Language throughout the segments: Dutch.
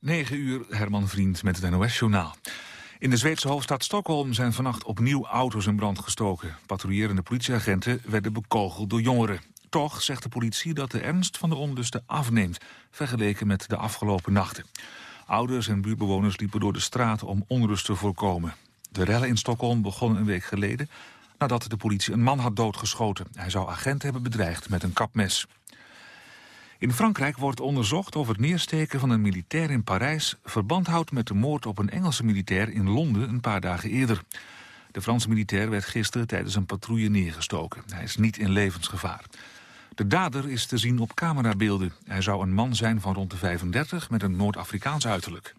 9 uur, Herman Vriend met het NOS-journaal. In de Zweedse hoofdstad Stockholm zijn vannacht opnieuw auto's in brand gestoken. Patrouillerende politieagenten werden bekogeld door jongeren. Toch zegt de politie dat de ernst van de onlusten afneemt... vergeleken met de afgelopen nachten. Ouders en buurtbewoners liepen door de straat om onrust te voorkomen. De rellen in Stockholm begonnen een week geleden... nadat de politie een man had doodgeschoten. Hij zou agenten hebben bedreigd met een kapmes. In Frankrijk wordt onderzocht of het neersteken van een militair in Parijs... verband houdt met de moord op een Engelse militair in Londen een paar dagen eerder. De Franse militair werd gisteren tijdens een patrouille neergestoken. Hij is niet in levensgevaar. De dader is te zien op camerabeelden. Hij zou een man zijn van rond de 35 met een Noord-Afrikaans uiterlijk.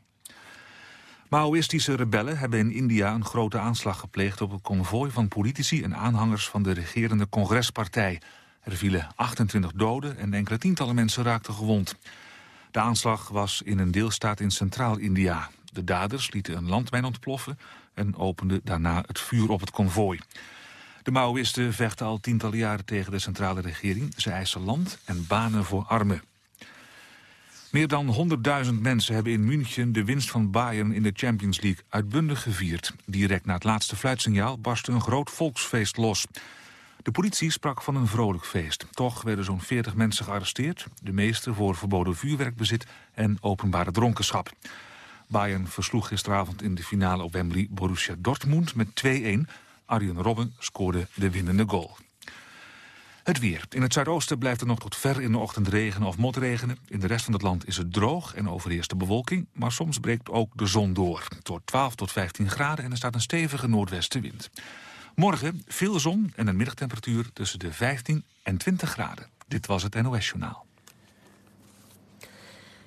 Maoïstische rebellen hebben in India een grote aanslag gepleegd... op een konvooi van politici en aanhangers van de regerende congrespartij. Er vielen 28 doden en enkele tientallen mensen raakten gewond. De aanslag was in een deelstaat in Centraal-India. De daders lieten een landmijn ontploffen en openden daarna het vuur op het konvooi. De Maoïsten vechten al tientallen jaren tegen de centrale regering. Ze eisen land en banen voor armen. Meer dan 100.000 mensen hebben in München de winst van Bayern in de Champions League uitbundig gevierd. Direct na het laatste fluitsignaal barstte een groot volksfeest los. De politie sprak van een vrolijk feest. Toch werden zo'n 40 mensen gearresteerd. De meeste voor verboden vuurwerkbezit en openbare dronkenschap. Bayern versloeg gisteravond in de finale op Wembley Borussia Dortmund met 2-1. Arjen Robben scoorde de winnende goal. Het weer. In het zuidoosten blijft het nog tot ver in de ochtend regenen of motregenen. In de rest van het land is het droog en overheerst de bewolking... maar soms breekt ook de zon door. Tot 12 tot 15 graden en er staat een stevige noordwestenwind. Morgen veel zon en een middagtemperatuur tussen de 15 en 20 graden. Dit was het NOS Journaal.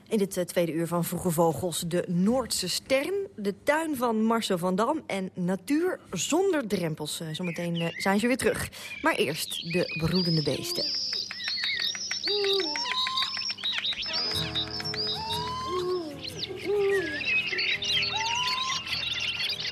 In dit eh, tweede uur van Vroege Vogels de Noordse Stern, de tuin van Marcel van Dam en natuur zonder drempels. Eh, zometeen eh, zijn ze weer terug. Maar eerst de broedende beesten.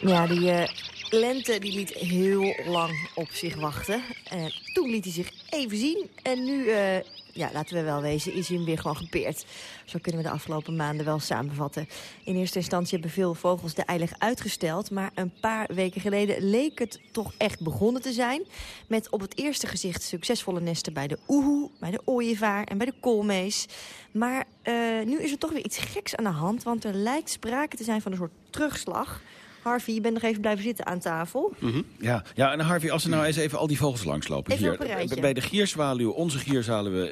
Ja, die lente die liet heel lang op zich wachten. Uh, toen liet hij zich even zien. En nu, uh, ja, laten we wel wezen, is hij hem weer gewoon gepeerd. Zo kunnen we de afgelopen maanden wel samenvatten. In eerste instantie hebben veel vogels de eilig uitgesteld. Maar een paar weken geleden leek het toch echt begonnen te zijn. Met op het eerste gezicht succesvolle nesten bij de oehoe, bij de ooievaar en bij de koolmees. Maar uh, nu is er toch weer iets geks aan de hand. Want er lijkt sprake te zijn van een soort terugslag... Harvey, je bent nog even blijven zitten aan tafel. Mhm. ja. ja, en Harvey, als we nou eens even al die vogels langslopen. Even hier. Bij de gierzwaluw, onze gierzwaluw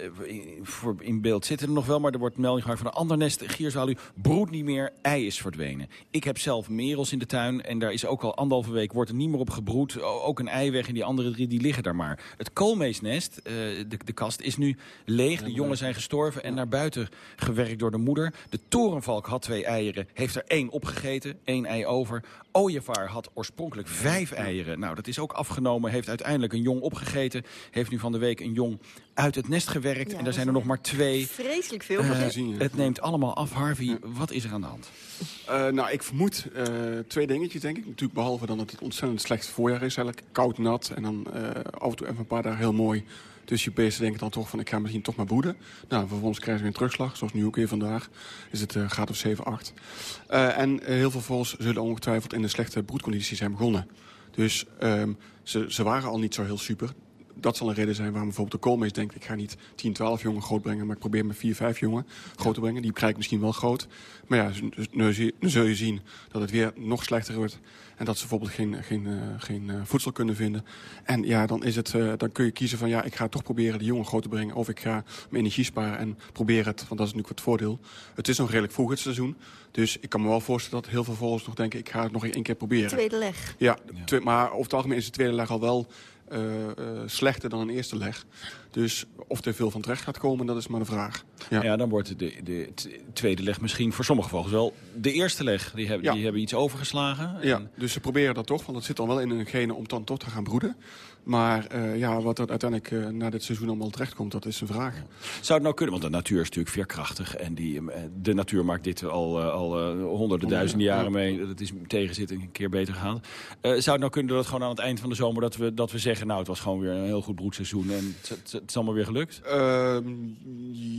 voor in beeld zitten er nog wel... maar er wordt melding gemaakt van een ander nest. Gierzwaluw broedt niet meer, ei is verdwenen. Ik heb zelf merels in de tuin en daar is ook al anderhalve week... wordt er niet meer op gebroed. Ook een ei weg en die andere drie die liggen daar maar. Het koolmeesnest, uh, de, de kast, is nu leeg. De jongen zijn gestorven en naar buiten gewerkt door de moeder. De torenvalk had twee eieren, heeft er één opgegeten, één ei over ooievaar had oorspronkelijk vijf eieren. Nou, dat is ook afgenomen. Heeft uiteindelijk een jong opgegeten. Heeft nu van de week een jong uit het nest gewerkt. en er zijn er nog maar twee. Vreselijk veel. Uh, het neemt allemaal af. Harvey, wat is er aan de hand? Uh, nou, ik vermoed uh, twee dingetjes, denk ik. Natuurlijk behalve dan dat het ontzettend slecht voorjaar is. Eigenlijk koud, nat en dan af en toe even een paar dagen heel mooi. Dus je beesten denken dan toch van, ik ga misschien toch maar broeden. Nou, vervolgens krijgen ze weer een terugslag, zoals nu ook weer vandaag. Is het uh, gaat of 7, 8. Uh, en uh, heel veel vogels zullen ongetwijfeld in de slechte broedcondities zijn begonnen. Dus um, ze, ze waren al niet zo heel super dat zal een reden zijn waarom bijvoorbeeld de koolmees denkt... ik ga niet 10, 12 jongen groot brengen, maar ik probeer met 4, 5 jongen groot te brengen. Die krijg ik misschien wel groot. Maar ja, nu, zul je zien dat het weer nog slechter wordt... en dat ze bijvoorbeeld geen, geen, uh, geen uh, voedsel kunnen vinden. En ja, dan, is het, uh, dan kun je kiezen van... ja, ik ga toch proberen de jongen groot te brengen... of ik ga mijn energie sparen en probeer het, want dat is natuurlijk het voordeel. Het is nog redelijk vroeg het seizoen. Dus ik kan me wel voorstellen dat heel veel volgers nog denken... ik ga het nog één keer proberen. Tweede leg. Ja, ja. maar over het algemeen is de tweede leg al wel slechter dan een eerste leg. Dus of er veel van terecht gaat komen, dat is maar de vraag. Ja, ja dan wordt de, de tweede leg misschien voor sommige vogels wel de eerste leg. Die hebben, ja. die hebben iets overgeslagen. Ja, en... dus ze proberen dat toch, want het zit dan wel in hun genen om dan toch te gaan broeden. Maar uh, ja, wat er uiteindelijk uh, na dit seizoen allemaal terechtkomt, dat is een vraag. Zou het nou kunnen, want de natuur is natuurlijk veerkrachtig. En die, de natuur maakt dit al, al honderden, duizenden jaren mee. Dat is tegenzitten een keer beter gegaan. zou het nou kunnen dat gewoon aan het eind van de zomer... dat we, dat we zeggen, nou, het was gewoon weer een heel goed broedseizoen... en het, het is allemaal weer gelukt? Ehm,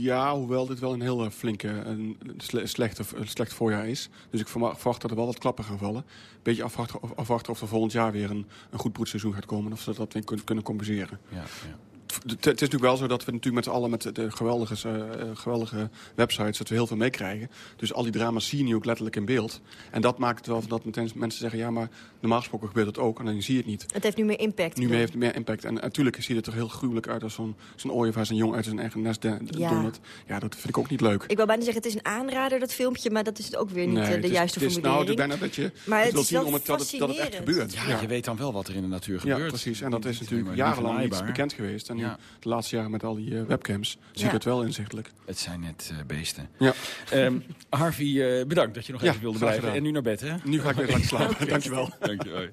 ja, hoewel dit wel een heel eh, flinke een sle slechte, slecht voorjaar is. Dus ik verwacht dat er wel wat klappen gaan vallen. Beetje afwachten of, afwachten of er volgend jaar weer een, een goed broedseizoen gaat komen. Of ze dat kunnen, kunnen compenseren. Ja, ja. Het is natuurlijk wel zo dat we natuurlijk met z'n allen met de geweldige, uh, geweldige websites dat we heel veel meekrijgen. Dus al die drama's zie je nu ook letterlijk in beeld. En dat maakt het wel dat mensen zeggen, ja, maar normaal gesproken gebeurt het ook en dan zie je het niet. Het heeft nu meer impact. Nu heeft het meer impact. En natuurlijk ziet het er heel gruwelijk uit als zo'n zo'n ooievaar zijn jong uit zijn eigen nest ja. dondert. Ja, dat vind ik ook niet leuk. Ik wil bijna zeggen, het is een aanrader, dat filmpje, maar dat is het ook weer niet nee, de juiste het is, formulering. Nou, bijna dat je maar het, het zien om het, dat, het, dat het echt gebeurt. Ja, je weet dan wel wat er in de natuur gebeurt. Ja, precies. En dat is natuurlijk jarenlang niet bekend geweest. En nu, de laatste jaren met al die uh, webcams zie ik het wel inzichtelijk. Het zijn net uh, beesten. Ja. Um, Harvey, uh, bedankt dat je nog even wilde blijven. En nu naar bed, hè? Nu ga ik weer lekker slapen. Dankjewel. Dank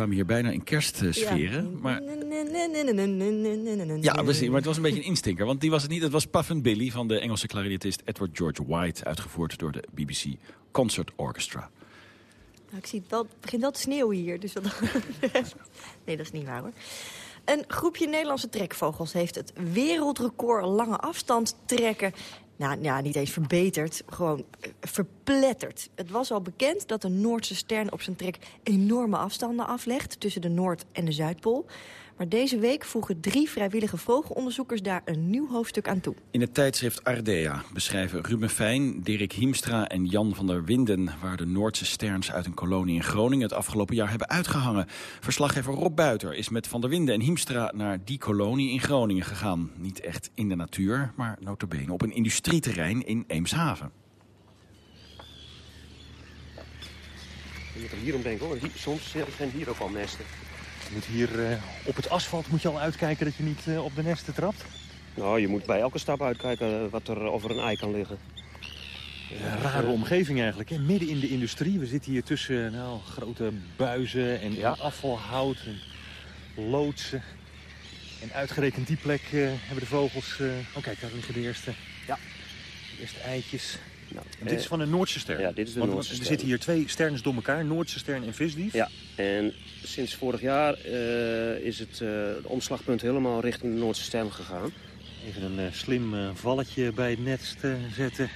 kwamen hier bijna in kerstsferen. Ja. Maar... Ja, precies. Maar het was een beetje een instinker. Want die was het niet. Het was Puffin Billy van de Engelse klarinetist Edward George White. Uitgevoerd door de BBC Concert Orchestra. Nou, ik zie het begint wel te sneeuwen hier. Dus dat... nee, dat is niet waar hoor. Een groepje Nederlandse trekvogels heeft het wereldrecord lange afstand trekken nou ja, niet eens verbeterd, gewoon eh, verpletterd. Het was al bekend dat de Noordse stern op zijn trek enorme afstanden aflegt... tussen de Noord- en de Zuidpool. Maar deze week voegen drie vrijwillige vogelonderzoekers daar een nieuw hoofdstuk aan toe. In het tijdschrift Ardea beschrijven Ruben Fijn, Dirk Hiemstra en Jan van der Winden... waar de Noordse sterns uit een kolonie in Groningen het afgelopen jaar hebben uitgehangen. Verslaggever Rob Buiter is met van der Winden en Hiemstra naar die kolonie in Groningen gegaan. Niet echt in de natuur, maar notabene op een industrieterrein in Eemshaven. Je moet er hier om denken hoor. Soms zijn hier ook al nesten. Je moet hier uh, op het asfalt moet je al uitkijken dat je niet uh, op de nesten trapt? Nou, je moet bij elke stap uitkijken wat er over een ei kan liggen. Ja, rare omgeving eigenlijk, hè? midden in de industrie. We zitten hier tussen nou, grote buizen en ja. afvalhout en loodsen. En uitgerekend die plek uh, hebben de vogels... oh kijk, daar liggen de eerste, ja. de eerste eitjes. Nou, dit is van de Noordse ster. Ja, dit is de Want Noordse ster. Er zitten hier twee sterns door elkaar, Noordse stern en visdief. Ja, en sinds vorig jaar uh, is het, uh, het omslagpunt helemaal richting de Noordse stern gegaan. Even een uh, slim valletje bij het nest zetten.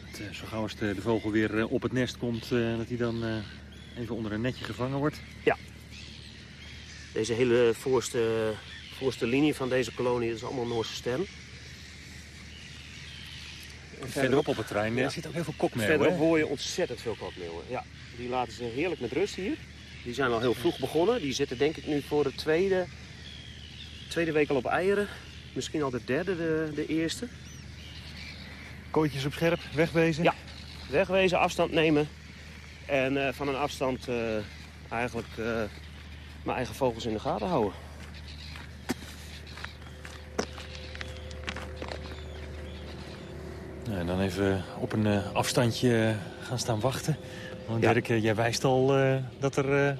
Dat, zo gauw als de, de vogel weer op het nest komt, dat hij dan even onder een netje gevangen wordt. Ja. Deze hele voorste, voorste linie van deze kolonie is allemaal Noordse stern. Verderop op het terrein Ja. er zit ook heel veel kokmeel, Verderop hoor je ontzettend veel kokmeeuwen. Ja, die laten ze heerlijk met rust hier. Die zijn al heel vroeg begonnen. Die zitten denk ik nu voor de tweede, tweede week al op eieren. Misschien al de derde, de, de eerste. Kooitjes op scherp, wegwezen. Ja. Wegwezen, afstand nemen. En eh, van een afstand eh, eigenlijk eh, mijn eigen vogels in de gaten houden. Nou, dan even op een eh, afstandje eh, gaan staan wachten. Want Ja. Dirk, eh, jij wijst al dat er eh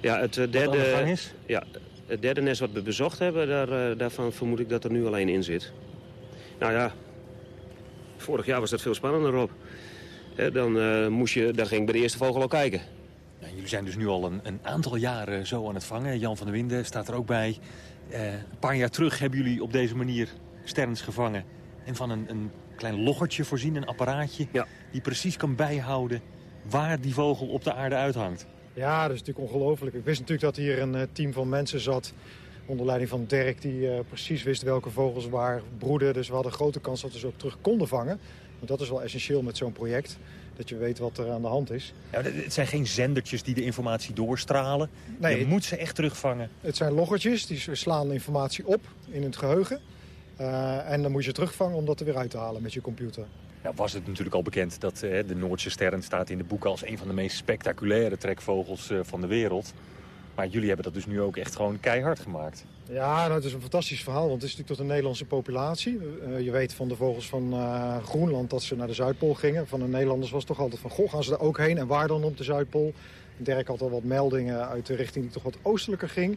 Ja, het, eh, wat aan de gang derde, is. ja, het derde nest wat we bezocht hebben, daar, daarvan vermoed ik dat er nu alleen in zit. Nou ja, vorig jaar was dat veel spannender op. Dan, moest je, dan ging ik bij de eerste vogel al kijken. Ja, jullie zijn dus nu al een, een aantal jaren zo aan het vangen. Jan van der Winden staat er ook bij. Een paar jaar terug hebben jullie op deze manier sterns gevangen. En van een, een klein loggertje voorzien, een apparaatje... Ja. die precies kan bijhouden waar die vogel op de aarde uithangt. Ja, dat is natuurlijk ongelooflijk. Ik wist natuurlijk dat hier een eh, team van mensen zat... onder leiding van Dirk, die eh, precies wist welke vogels waar broeden. Dus we hadden grote kans dat we ze ook terug konden vangen. Want dat is wel essentieel met zo'n project. Dat je weet wat er aan de hand is. Ja, het zijn geen zendertjes die de informatie doorstralen. Nee, Je moet ze echt terugvangen. Het zijn loggertjes, die slaan informatie op in het geheugen. Eh, en dan moet je terugvangen om dat er weer uit te halen met je computer. Nou was het natuurlijk al bekend dat eh, de Noordse sterren staat in de boeken... als een van de meest spectaculaire trekvogels eh, van de wereld. Maar jullie hebben dat dus nu ook echt gewoon keihard gemaakt. Ja, nou, het is een fantastisch verhaal, want het is natuurlijk tot een Nederlandse populatie. Je weet van de vogels van Groenland dat ze naar de Zuidpool gingen. Van de Nederlanders was het toch altijd van, goh, gaan ze daar ook heen? En waar dan op de Zuidpool? Dirk had al wat meldingen uit de richting die toch wat oostelijker ging.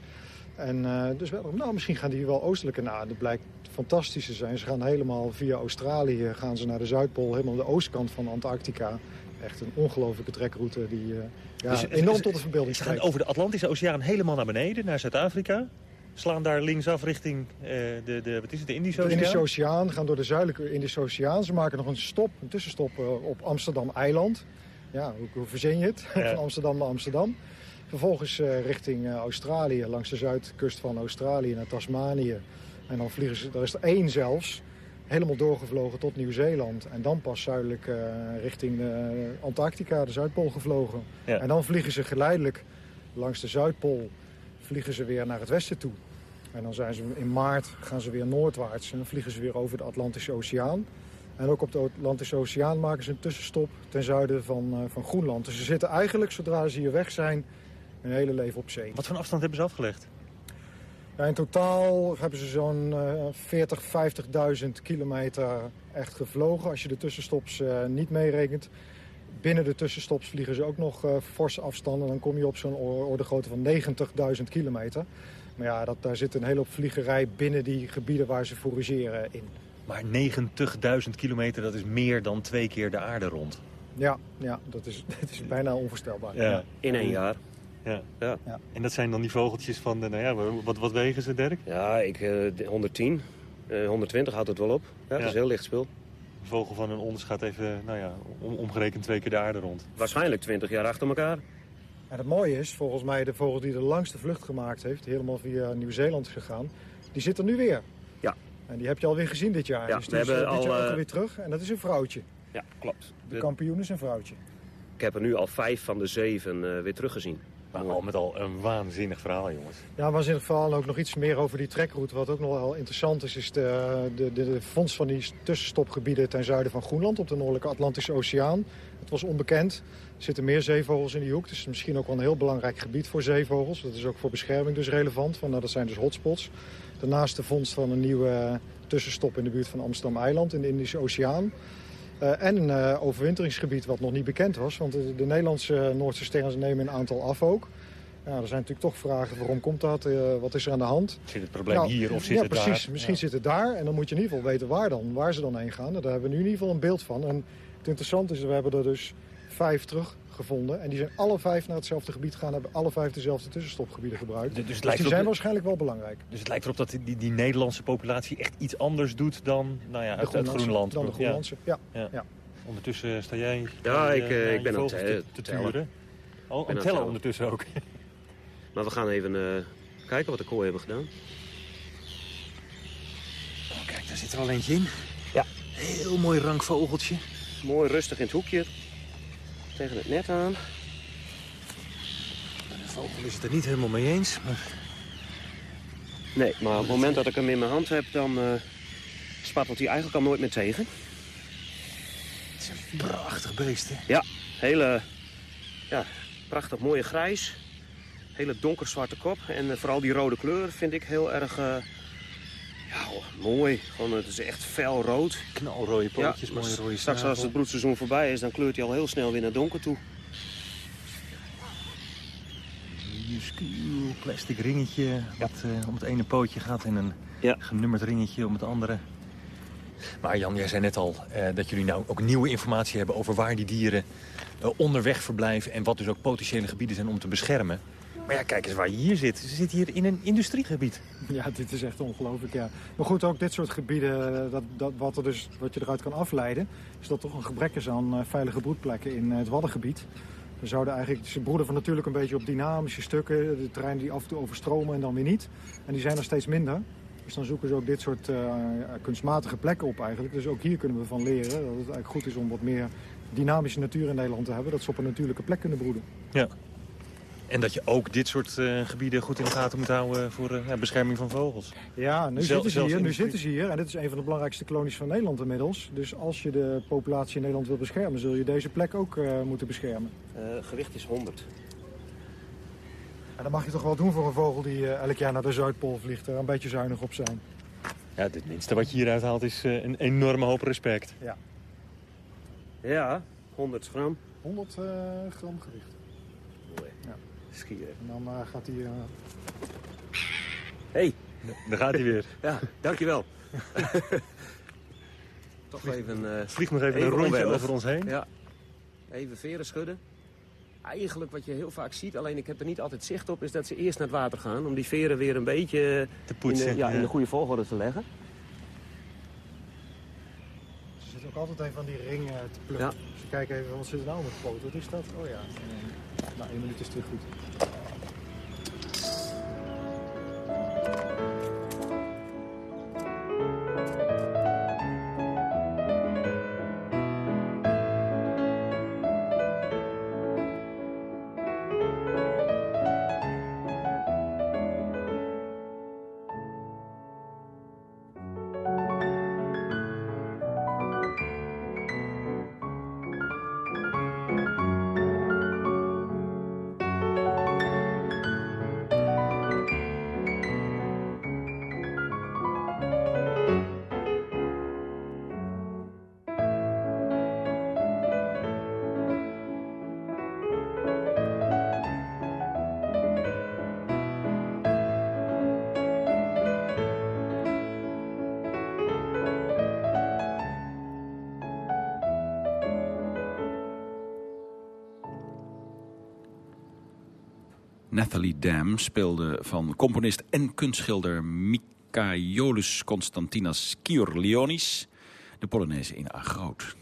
En eh, dus wel, nou, misschien gaan die wel oostelijker. Nou, dat blijkt fantastisch te zijn. Ze gaan helemaal via Australië gaan ze naar de Zuidpool, helemaal de oostkant van Antarctica. Echt een ongelofelijke trekroute die eh, ja, Dus- enorm dus- tot de verbeelding Ze gaan over de Atlantische Oceaan helemaal naar beneden, naar Zuid-Afrika. Slaan daar linksaf richting eh, de, de, wat is het, de Indische De Oceaan. Indische Oceaan, gaan door de zuidelijke Indische Oceaan. Ze maken nog een stop, een tussenstop eh, op Amsterdam-eiland. Ja, hoe, hoe verzin je het? Ja. Van Amsterdam naar Amsterdam. Vervolgens eh, richting eh, Australië, langs de zuidkust van Australië naar Tasmanië. En dan vliegen ze, er is er één zelfs, helemaal doorgevlogen tot Nieuw-Zeeland. En dan pas zuidelijk eh, richting Antarctica, de Zuidpool gevlogen. Ja. En dan vliegen ze geleidelijk langs de Zuidpool, vliegen ze weer naar het westen toe. En dan zijn ze in maart gaan ze weer noordwaarts en dan vliegen ze weer over de Atlantische Oceaan. En ook op de Atlantische Oceaan maken ze een tussenstop ten zuiden van, van Groenland. Dus ze zitten eigenlijk, zodra ze hier weg zijn, hun hele leven op zee. Wat voor afstand hebben ze afgelegd? Ja, in totaal hebben ze zo'n eh 40, 50.000 kilometer echt gevlogen. Als je de tussenstops eh, niet meerekent. Binnen de tussenstops vliegen ze ook nog eh forse afstanden. Dan kom je op zo'n or- orde grootte van 90.000 kilometer. Maar ja, dat, daar zit een hele hoop vliegerij binnen die gebieden waar ze forageren in. Maar 90.000 kilometer, dat is meer dan twee keer de aarde rond. Ja, ja dat, is, dat is bijna onvoorstelbaar. Ja. In één jaar. Ja. Ja. Ja. En dat zijn dan die vogeltjes van, de, nou ja, wat, wat wegen ze, Dirk? Ja, ik, eh, de 110, eh, 120 houdt het wel op. Ja, dat is heel licht spul. Een vogel van een ons gaat even, nou ja, om, omgerekend twee keer de aarde rond. Waarschijnlijk 20 jaar achter elkaar. En het mooie is, volgens mij de vogel die de langste vlucht gemaakt heeft, helemaal via Nieuw-Zeeland is gegaan, die zit er nu weer. Ja. En die heb je alweer gezien dit jaar. Ja, dus we die is hebben eh, dit al, jaar ook eh, alweer terug. En dat is een vrouwtje. Ja, klopt. De De- kampioen is een vrouwtje. ik heb er nu al vijf van de zeven eh, weer teruggezien. Maar al met al een waanzinnig verhaal, jongens. Ja, waanzinnig verhaal. Ook nog iets meer over die trekroute. Wat ook nog wel interessant is, is de, de, de, vondst van die tussenstopgebieden ten zuiden van Groenland op de noordelijke Atlantische Oceaan. Het was onbekend. Er zitten meer zeevogels in die hoek. Dus misschien ook wel een heel belangrijk gebied voor zeevogels. Dat is ook voor bescherming dus relevant. Want nou, dat zijn dus hotspots. Daarnaast de vondst van een nieuwe tussenstop in de buurt van Amsterdam-eiland in de Indische Oceaan. Eh, en een eh, overwinteringsgebied wat nog niet bekend was. Want de, de Nederlandse Noordse sterren nemen een aantal af ook. Ja, er zijn natuurlijk toch vragen, waarom komt dat? Eh, wat is er aan de hand? Zit het probleem Nou, hier of zit ja, het precies. daar? Misschien Ja. zit het daar en dan moet je in ieder geval weten waar dan, waar ze dan heen gaan. En daar hebben we nu in ieder geval een beeld van. En het interessante is, we hebben er dus vijf teruggevonden. En die zijn alle vijf naar hetzelfde gebied gegaan, hebben alle vijf dezelfde tussenstopgebieden gebruikt. Dus, Dus, het lijkt die zijn waarschijnlijk wel belangrijk. dus het lijkt erop dat die, die Nederlandse populatie echt iets anders doet dan nou ja, uit, uit Groenlandse- Groenland. Dan de Ja. Ja. Ondertussen sta jij Ja, eh, ik, eh, naar ik ben aan het te- te, turen. Oh, aan het het tellen tellen. ondertussen ook. Maar we gaan even eh, kijken wat de kooi hebben gedaan. Oh, kijk, daar zit er al eentje in. Ja. heel mooi rankvogeltje. Mooi rustig in het hoekje. Tegen het net aan. De vogel is het er niet helemaal mee eens. Maar Nee, maar op het moment dat ik hem in mijn hand heb, dan uh, spartelt hij eigenlijk al nooit meer tegen. het is een prachtig beest, hè? Ja, hele ja, prachtig mooie grijs. Hele donkerzwarte kop. En eh, vooral die rode kleur vind ik heel erg eh, ja, mooi. Gewoon, het is echt fel rood. Knalrode pootjes, Ja, mooie rode Straks als het broedseizoen voorbij is, dan kleurt hij al heel snel weer naar donker toe. minuscuul plastic ringetje wat eh, om het ene pootje gaat en een Ja. genummerd ringetje om het andere. Maar Jan, jij zei net al eh, dat jullie nou ook nieuwe informatie hebben over waar die dieren eh, onderweg verblijven en wat dus ook potentiële gebieden zijn om te beschermen. Maar ja, kijk eens waar je hier zit. Ze zitten hier in een industriegebied. Ja, dit is echt ongelooflijk, ja. Maar goed, ook dit soort gebieden, eh, dat, dat, wat, er dus, wat je eruit kan afleiden... is dat toch een gebrek is aan eh, veilige broedplekken in eh, het Waddengebied. We zouden eigenlijk, ze broeden van natuurlijk een beetje op dynamische stukken. De terreinen die af en toe overstromen en dan weer niet. En die zijn er steeds minder. Dus dan zoeken ze ook dit soort kunstmatige plekken op eigenlijk. Dus ook hier kunnen we van leren dat het eigenlijk goed is om wat meer dynamische natuur in Nederland te hebben. Dat ze op een natuurlijke plek kunnen broeden. Ja. En dat je ook dit soort eh, gebieden goed in de gaten moet houden voor eh, ja, bescherming van vogels. Ja, nu, Zel- zitten ze, hier, nu de zitten ze hier. En dit is een van de belangrijkste kolonies van Nederland inmiddels. Dus als je de populatie in Nederland wil beschermen... zul je deze plek ook eh, moeten beschermen. Eh, gewicht is 100. En dat mag je toch wel doen voor een vogel die elk jaar naar de Zuidpool vliegt. Er een beetje zuinig op zijn. Ja, het minste wat je hieruit haalt is een enorme hoop respect. Ja, 100 gram. 100 eh, gram gewicht. Skiën. En dan eh, gaat hij... eh, Hey, Daar gaat hij weer. ja, dankjewel. Toch even, eh, Vlieg nog even, Even een rondje onwennig. over ons heen. ja, even veren schudden. Eigenlijk wat je heel vaak ziet, alleen ik heb er niet altijd zicht op... is dat ze eerst naar het water gaan om die veren weer een beetje Te in poetsen. de, ja, in de goede volgorde te leggen. Ze zitten ook altijd even aan die ring eh, te plukken. Ja. Dus we kijken even, wat zit er nou met de poot? Wat is dat? Oh ja. Na één minuut is weer goed. Nathalie Dam speelde van componist en kunstschilder Michaelis Constantinas Kiorleonis... de Polonaise in A groot.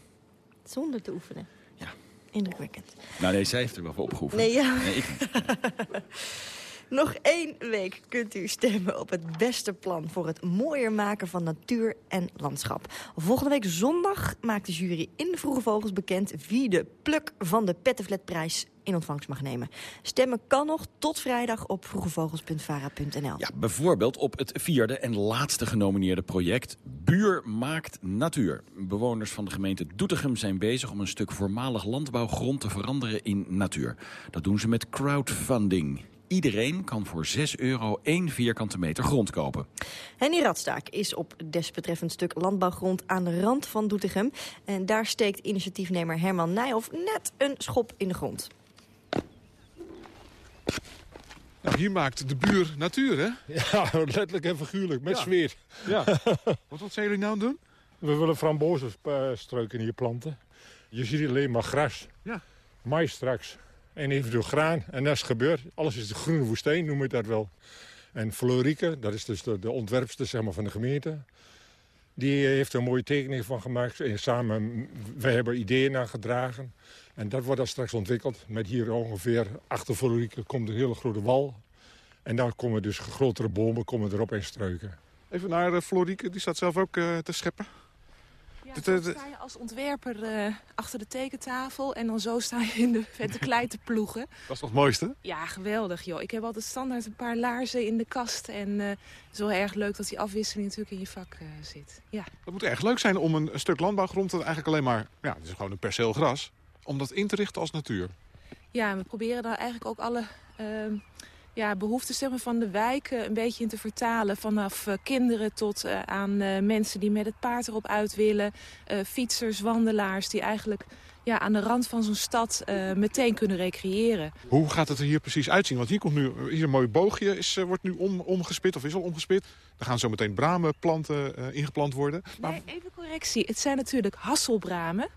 Zonder te oefenen. Ja. Indrukwekkend. Nou nee, zij heeft er wel voor opgeoefend. Nee, ja. Nee, ik niet. Nog één week kunt u stemmen op het beste plan voor het mooier maken van natuur en landschap. Volgende week zondag maakt de jury in de Vroege Vogels bekend wie de pluk van de Pettenflatprijs in ontvangst mag nemen. Stemmen kan nog tot vrijdag op vroegevogels.vara.nl. Ja, bijvoorbeeld op het vierde en laatste genomineerde project Buur maakt natuur. Bewoners van de gemeente Doetinchem zijn bezig om een stuk voormalig landbouwgrond te veranderen in natuur. Dat doen ze met crowdfunding. Iedereen kan voor 6 euro één vierkante meter grond kopen. Henny Radstaak is op desbetreffend stuk landbouwgrond aan de rand van Doetinchem. En daar steekt initiatiefnemer Herman Nijhoff net een schop in de grond. Nou, hier maakt de buur natuur, hè? Ja, letterlijk en figuurlijk, met Ja. zweer. Ja. Wat, wat zijn jullie nou doen? We willen frambozenstruiken hier planten. Je ziet alleen maar gras. Ja. Mais straks. En eventueel graan. En dat is gebeurd. Alles is de groene woestijn, noem ik dat wel. En Florieke, dat is dus de, de zeg maar, van de gemeente. Die eh, heeft er een mooie tekening van gemaakt. En samen, wij hebben ideeën aangedragen. En dat wordt dan straks ontwikkeld. Met hier ongeveer achter Florieke komt een hele grote wal. En daar komen dus grotere bomen komen erop en struiken. Even naar uh, Florieke, die staat zelf ook eh, te scheppen. Ja, eh, sta je als ontwerper eh, achter de tekentafel en dan zo sta je in de vette klei te ploegen. Dat is toch het mooiste? Ja, geweldig joh. Ik heb altijd standaard een paar laarzen in de kast. En eh, het is wel erg leuk dat die afwisseling natuurlijk in je vak eh, zit. Ja. Het moet erg leuk zijn om een, een stuk landbouwgrond... dat eigenlijk alleen maar, ja, het is gewoon een perceel gras... om dat in te richten als natuur. ja, we proberen daar eigenlijk ook alle ehm, ja, behoeftes zeg maar, van de wijk een beetje in te vertalen. Vanaf eh, kinderen tot eh, aan eh, mensen die met het paard erop uit willen. fietsers, wandelaars die eigenlijk ja, aan de rand van zo'n stad meteen kunnen recreëren. Hoe gaat het er hier precies uitzien? Want hier komt nu hier een mooi boogje, is, wordt nu om, omgespit of is al omgespit. Er gaan zo meteen bramenplanten ingeplant worden. Maar Nee, even correctie. Het zijn natuurlijk hasselbramen.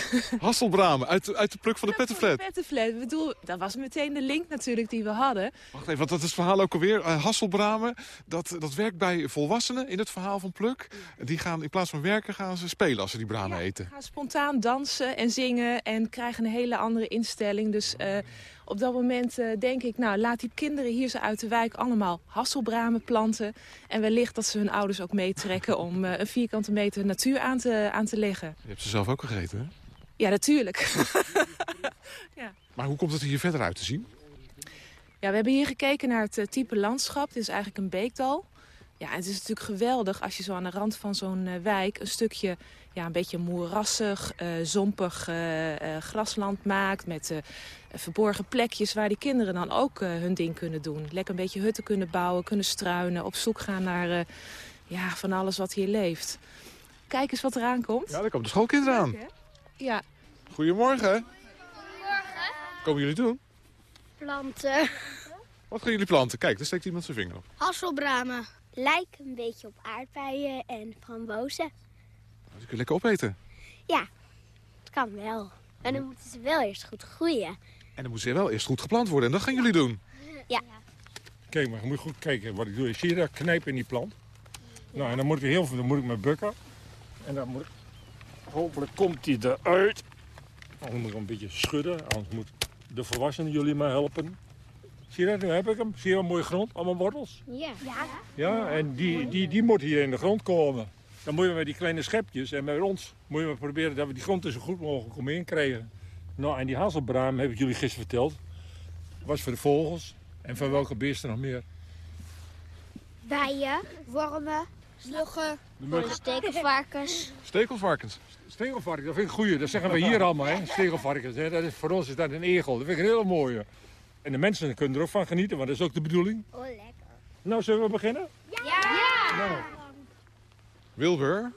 hasselbramen uit, uit de pluk van de pettenflat. Pettenflat. Ik bedoel, dat was meteen de link natuurlijk die we hadden. Wacht even, want dat is het verhaal ook alweer. Eh, hasselbramen, dat, dat werkt bij volwassenen in het verhaal van Pluk. Die gaan in plaats van werken, gaan ze spelen als ze die bramen eten. gaan spontaan dansen en zingen en krijgen een hele andere instelling. Dus eh, op dat moment eh, denk ik, nou laat die kinderen hier zo uit de wijk allemaal hasselbramen planten. En wellicht dat ze hun ouders ook meetrekken om een vierkante meter natuur aan te, aan te leggen. Je hebt ze zelf ook gegeten, hè? Ja, natuurlijk. Maar hoe komt het er hier verder uit te zien? Ja, we hebben hier gekeken naar het eh, type landschap. Dit is eigenlijk een beekdal. Ja, en het is natuurlijk geweldig als je zo aan de rand van zo'n eh, wijk... een stukje ja, een beetje moerassig, eh, zompig eh, eh, grasland maakt... met eh, verborgen plekjes waar die kinderen dan ook eh, hun ding kunnen doen. Lekker een beetje hutten kunnen bouwen, kunnen struinen... op zoek gaan naar eh, ja, van alles wat hier leeft. Kijk eens wat eraan komt. Ja, daar komen de schoolkinderen aan. Ja, Goedemorgen. Komen jullie doen? Planten. Wat gaan jullie planten? Kijk, daar steekt iemand zijn vinger op. Hasselbramen. Lijken een beetje op aardbeien en frambozen. Dus kun je lekker opeten. Ja, het kan wel. En dan moeten ze wel eerst goed groeien. En dan moeten ze wel eerst goed geplant worden. En dat gaan jullie doen. Ja. Kijk maar, je moet goed kijken wat ik doe. Zie je dat knijpen in die plant? Nou, en dan moet ik heel veel, dan moet ik me bukken. En dan moet ik, hopelijk komt die eruit. Dan moet ik een beetje schudden, anders moet de volwassenen jullie mij helpen. Zie je dat, nu heb ik hem. Zie je wat mooie grond, allemaal wortels. Ja. ja. Ja, en die, die, die moet hier in de grond komen. Dan moeten we met die kleine schepjes en met ons moeten we proberen dat we die grond er zo goed mogelijk omheen krijgen. Nou, en die hazelbraam, heb ik jullie gisteren verteld, was voor de vogels. En van welke beesten nog meer? Bijen, wormen, sluggen, stekelvarkens. Stekelvarkens. Stekelvarkens, dat vind ik een goeie. Dat zeggen we hier allemaal, hè? Stekelvarkens. Hè? Dat is, voor ons is dat een egel. Dat vind ik een hele mooie. En de mensen kunnen er ook van genieten, want dat is ook de bedoeling. Oh, lekker. Nou, zullen we beginnen? Ja! Nou, Wilbur?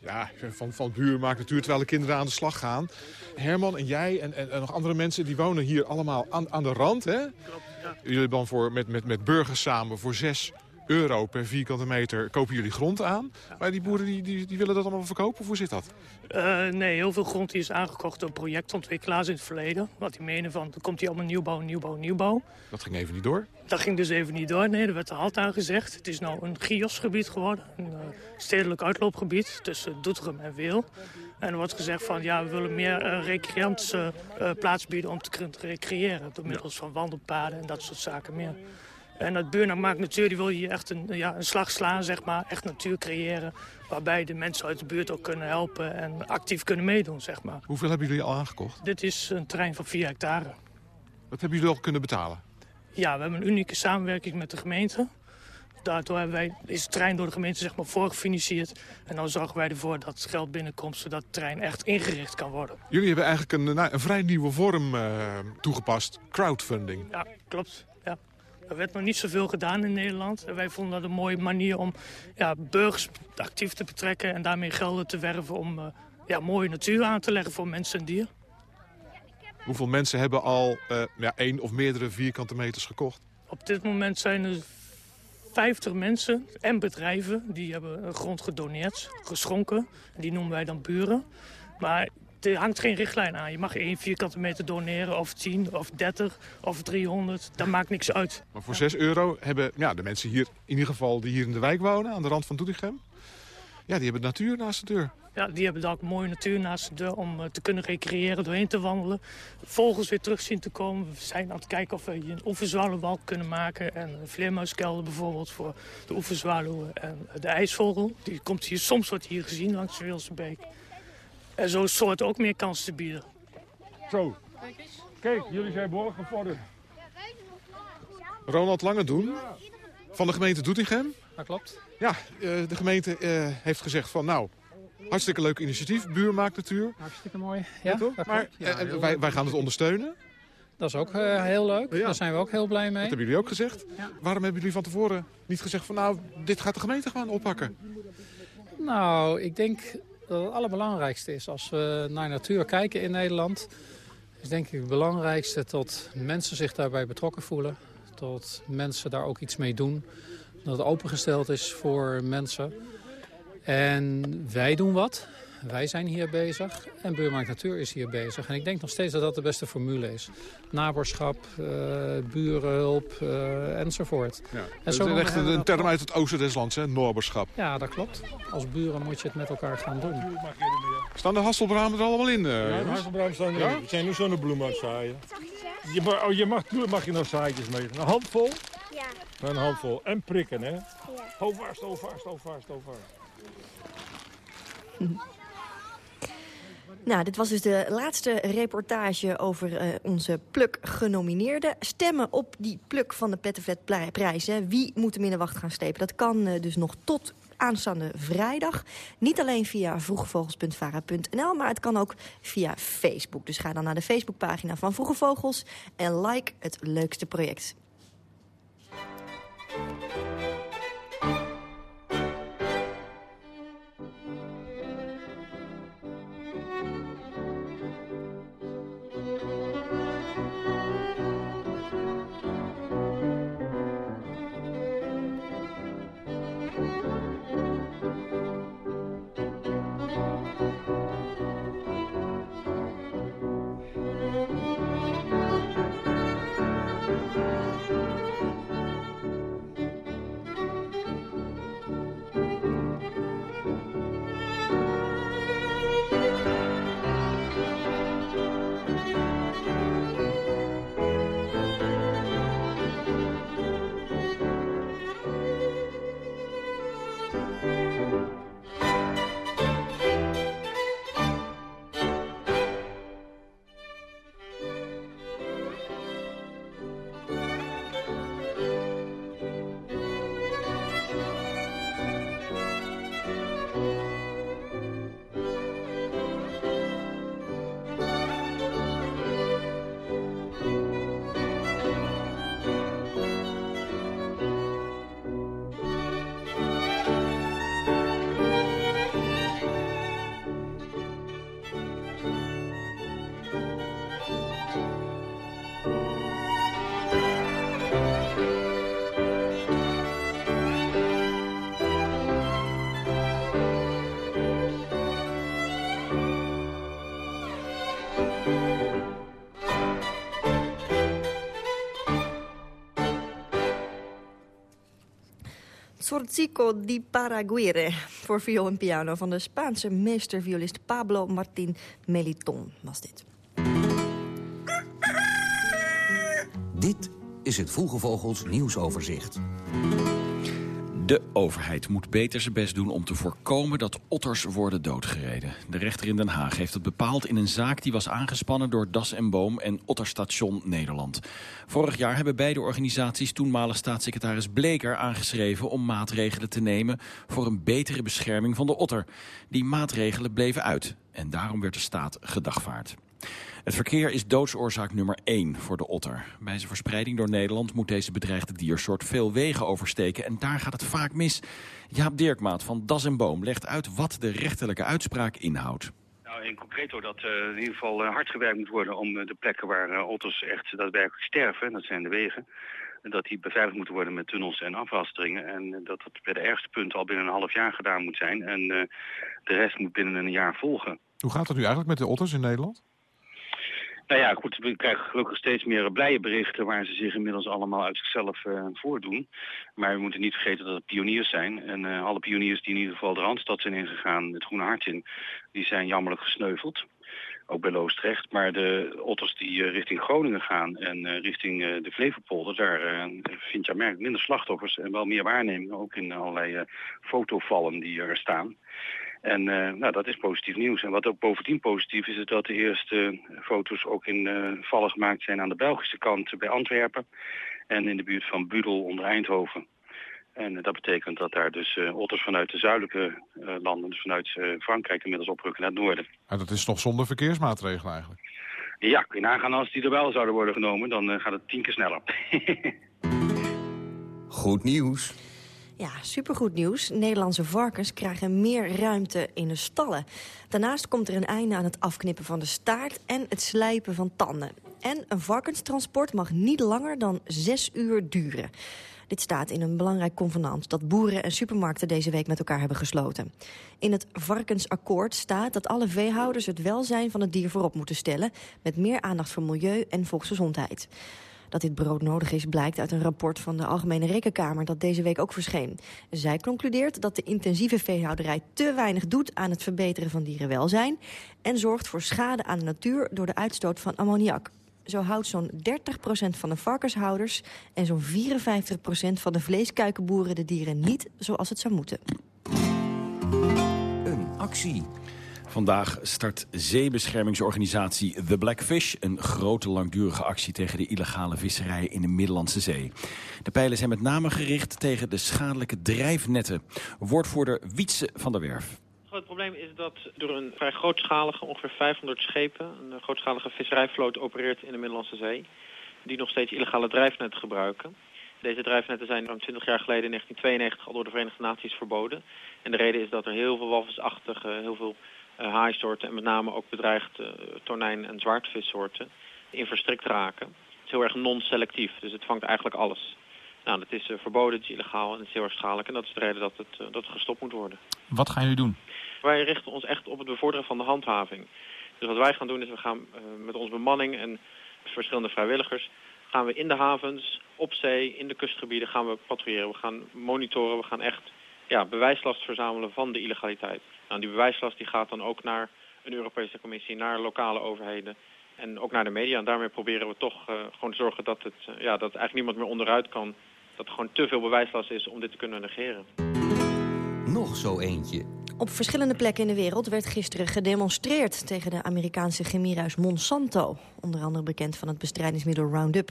Ja, van, van buur maakt natuurlijk terwijl de kinderen aan de slag gaan. Herman en jij en, en, en nog andere mensen die wonen hier allemaal aan, aan de rand. Hè? Jullie dan voor, met, met, met burgers samen voor 6 euro per vierkante meter kopen jullie grond aan. Maar die boeren die, die, die willen dat allemaal verkopen? Of hoe zit dat? Eh, nee, heel veel grond die is aangekocht door projectontwikkelaars in het verleden. Wat die menen van, dan komt hier allemaal nieuwbouw, nieuwbouw, nieuwbouw. Dat ging even niet door. Dat ging dus even niet door. Nee, er werd er halt aan gezegd. Het is nou een GIOS-gebied geworden. Een eh, stedelijk uitloopgebied tussen Doetinchem en Weel. En er wordt gezegd van, ja, we willen meer uh, uh, plaats bieden om te kunnen recreëren. Door middels van wandelpaden en dat soort zaken meer. En het buurtmarkt natuur die wil hier echt een, ja, een slag slaan, zeg maar. Echt natuur creëren. Waarbij de mensen uit de buurt ook kunnen helpen en actief kunnen meedoen, zeg maar. Hoeveel hebben jullie al aangekocht? Dit is een terrein van 4 hectare. Wat hebben jullie al kunnen betalen? Ja, we hebben een unieke samenwerking met de gemeente. Daardoor hebben wij, is het terrein door de gemeente zeg maar, voorgefinancierd. En dan zorgen wij ervoor dat het geld binnenkomt... zodat het terrein echt ingericht kan worden. Jullie hebben eigenlijk een, nou, een vrij nieuwe vorm uh, toegepast. Crowdfunding. Ja, klopt. Er werd nog niet zoveel gedaan in Nederland. En wij vonden dat een mooie manier om ja, burgers actief te betrekken... en daarmee gelden te werven om uh, ja, mooie natuur aan te leggen voor mensen en dier. Hoeveel mensen hebben al uh, ja, één of meerdere vierkante meters gekocht? Op dit moment zijn er 50 mensen en bedrijven die hebben grond gedoneerd, geschonken. Die noemen wij dan buren. Maar er hangt geen richtlijn aan. Je mag één vierkante meter doneren of 10 of 30 of 300. Dat maakt niks uit. Maar voor 6 euro hebben ja, de mensen hier, in ieder geval die hier in de wijk wonen, aan de rand van Doetinchem... Ja, die hebben natuur naast de deur. Ja, die hebben daar ook mooie natuur naast de deur om te kunnen recreëren, doorheen te wandelen. Vogels weer terug zien te komen. We zijn aan het kijken of we hier een oefenzwaluwbalk kunnen maken. En een vleermuiskelder bijvoorbeeld voor de oefenzwaluwen en de ijsvogel. Die komt hier, soms wordt hier gezien langs de Wilsebeek. En zo soort ook meer kansen te bieden. Zo. Kijk, jullie zijn behoorlijk gevorderd. Ronald Lange doen van de gemeente Doetinchem. Dat klopt. Ja, de gemeente heeft gezegd van nou, hartstikke leuk initiatief, buurmaakt natuur. Hartstikke mooi, ja. ja maar ja, wij, wij gaan het ondersteunen. Dat is ook uh, heel leuk, ja. daar zijn we ook heel blij mee. Dat hebben jullie ook gezegd. Ja. Waarom hebben jullie van tevoren niet gezegd van nou, dit gaat de gemeente gewoon oppakken? Nou, ik denk dat het allerbelangrijkste is als we naar natuur kijken in Nederland... is denk ik het belangrijkste dat mensen zich daarbij betrokken voelen. Dat mensen daar ook iets mee doen. Dat het opengesteld is voor mensen. En wij doen wat. Wij zijn hier bezig en Buurmarkt Natuur is hier bezig. En ik denk nog steeds dat dat de beste formule is. Naborschap, uh, burenhulp uh, enzovoort. Ja. En zo dat is echt een term uit het oosten des lands, hè? Naborschap. Ja, dat klopt. Als buren moet je het met elkaar gaan doen. Staan de hasselbramen er allemaal in? Uh, ja, de hasselbramen staan er. Ja? zijn nu zonnebloemen aan het zaaien. Je, mag, oh, je mag, mag je nog zaadjes mee. Een handvol? Ja. Een handvol. En prikken, hè? Ja. Hou vast, hou vast, hou vast, hou vast. Nou, dit was dus de laatste reportage over uh, onze Pluk-genomineerden. Stemmen op die Pluk van de Pettenvet-prijs. Wie moet hem in de wacht gaan slepen? Dat kan uh, dus nog tot aanstaande vrijdag. Niet alleen via vroegevogels.vara.nl, maar het kan ook via Facebook. Dus ga dan naar de Facebookpagina van Vroege Vogels en like het leukste project. Sorzico di Paraguire voor viool en piano van de Spaanse meesterviolist Pablo Martín Meliton was dit. Dit is het Vroege Vogels nieuwsoverzicht. De overheid moet beter zijn best doen om te voorkomen dat otters worden doodgereden. De rechter in Den Haag heeft het bepaald in een zaak die was aangespannen door Das en Boom en Otterstation Nederland. Vorig jaar hebben beide organisaties toenmalig staatssecretaris Bleker aangeschreven om maatregelen te nemen voor een betere bescherming van de otter. Die maatregelen bleven uit en daarom werd de staat gedagvaard. Het verkeer is doodsoorzaak nummer 1 voor de otter. Bij zijn verspreiding door Nederland moet deze bedreigde diersoort veel wegen oversteken. En daar gaat het vaak mis. Jaap Dirkmaat van Das en Boom legt uit wat de rechterlijke uitspraak inhoudt. Nou, in concreto dat uh, in ieder geval uh, hard gewerkt moet worden om uh, de plekken waar uh, otters echt daadwerkelijk sterven, dat zijn de wegen, dat die beveiligd moeten worden met tunnels en afwasteringen. En dat dat bij de ergste punten al binnen een half jaar gedaan moet zijn. En de rest moet binnen een jaar volgen. Hoe gaat het nu eigenlijk met de otters in Nederland? Nou ja, goed, we krijgen gelukkig steeds meer blije berichten waar ze zich inmiddels allemaal uit zichzelf uh, voordoen. Maar we moeten niet vergeten dat het pioniers zijn. En uh, alle pioniers die in ieder geval de Randstad zijn ingegaan, het Groene Hart in, die zijn jammerlijk gesneuveld. Ook bij Loostrecht. Maar de otters die richting Groningen gaan en richting de Flevopolder, daar vind je aanmerkelijk minder slachtoffers en wel meer waarnemingen. Ook in allerlei fotovallen die er staan. En uh, nou, dat is positief nieuws. En wat ook bovendien positief is, is dat de eerste foto's ook in uh, vallen gemaakt zijn aan de Belgische kant bij Antwerpen. En in de buurt van Budel onder Eindhoven. En uh, dat betekent dat daar dus otters vanuit de zuidelijke landen, dus vanuit Frankrijk, inmiddels oprukken naar het noorden. En dat is nog zonder verkeersmaatregelen eigenlijk? Ja, kun je nagaan als die er wel zouden worden genomen, dan gaat het tien keer sneller. Goed nieuws. Ja, supergoed nieuws. Nederlandse varkens krijgen meer ruimte in de stallen. Daarnaast komt er een einde aan het afknippen van de staart en het slijpen van tanden. En een varkenstransport mag niet langer dan zes uur duren. Dit staat in een belangrijk convenant dat boeren en supermarkten deze week met elkaar hebben gesloten. In het varkensakkoord staat dat alle veehouders het welzijn van het dier voorop moeten stellen... met meer aandacht voor milieu en volksgezondheid. Dat dit brood nodig is blijkt uit een rapport van de Algemene Rekenkamer dat deze week ook verscheen. Zij concludeert dat de intensieve veehouderij te weinig doet aan het verbeteren van dierenwelzijn en zorgt voor schade aan de natuur door de uitstoot van ammoniak. Zo houdt zo'n 30% van de varkenshouders en zo'n 54% van de vleeskuikenboeren de dieren niet zoals het zou moeten. Een actie Vandaag start zeebeschermingsorganisatie The Blackfish... een grote langdurige actie tegen de illegale visserij in de Middellandse Zee. De pijlen zijn met name gericht tegen de schadelijke drijfnetten. Woordvoerder Wietse van der Werf. Het probleem is dat door een vrij grootschalige, ongeveer 500 schepen... een grootschalige visserijvloot opereert in de Middellandse Zee... die nog steeds illegale drijfnetten gebruiken. Deze drijfnetten zijn ruim 20 jaar geleden in 1992 al door de Verenigde Naties verboden. En de reden is dat er heel veel walvisachtige, heel veel haaisoorten en met name ook bedreigde uh, tonijn- en zwaardvissoorten in verstrikt raken. Het is heel erg non-selectief, dus het vangt eigenlijk alles. Nou, dat is uh, verboden, het is illegaal en het is heel erg schadelijk. En dat is de reden dat het, dat het gestopt moet worden. Wat gaan jullie doen? Wij richten ons echt op het bevorderen van de handhaving. Dus wat wij gaan doen is, we gaan met onze bemanning en verschillende vrijwilligers... gaan we in de havens, op zee, in de kustgebieden gaan we patrouilleren. We gaan monitoren, we gaan echt ja, bewijslast verzamelen van de illegaliteit. Nou, die bewijslast die gaat dan ook naar een Europese commissie, naar lokale overheden en ook naar de media. En daarmee proberen we toch uh, gewoon te zorgen dat het, uh, ja, dat eigenlijk niemand meer onderuit kan. Dat er gewoon te veel bewijslast is om dit te kunnen negeren. Nog zo eentje. Op verschillende plekken in de wereld werd gisteren gedemonstreerd tegen de Amerikaanse chemiehuis Monsanto. Onder andere bekend van het bestrijdingsmiddel Roundup.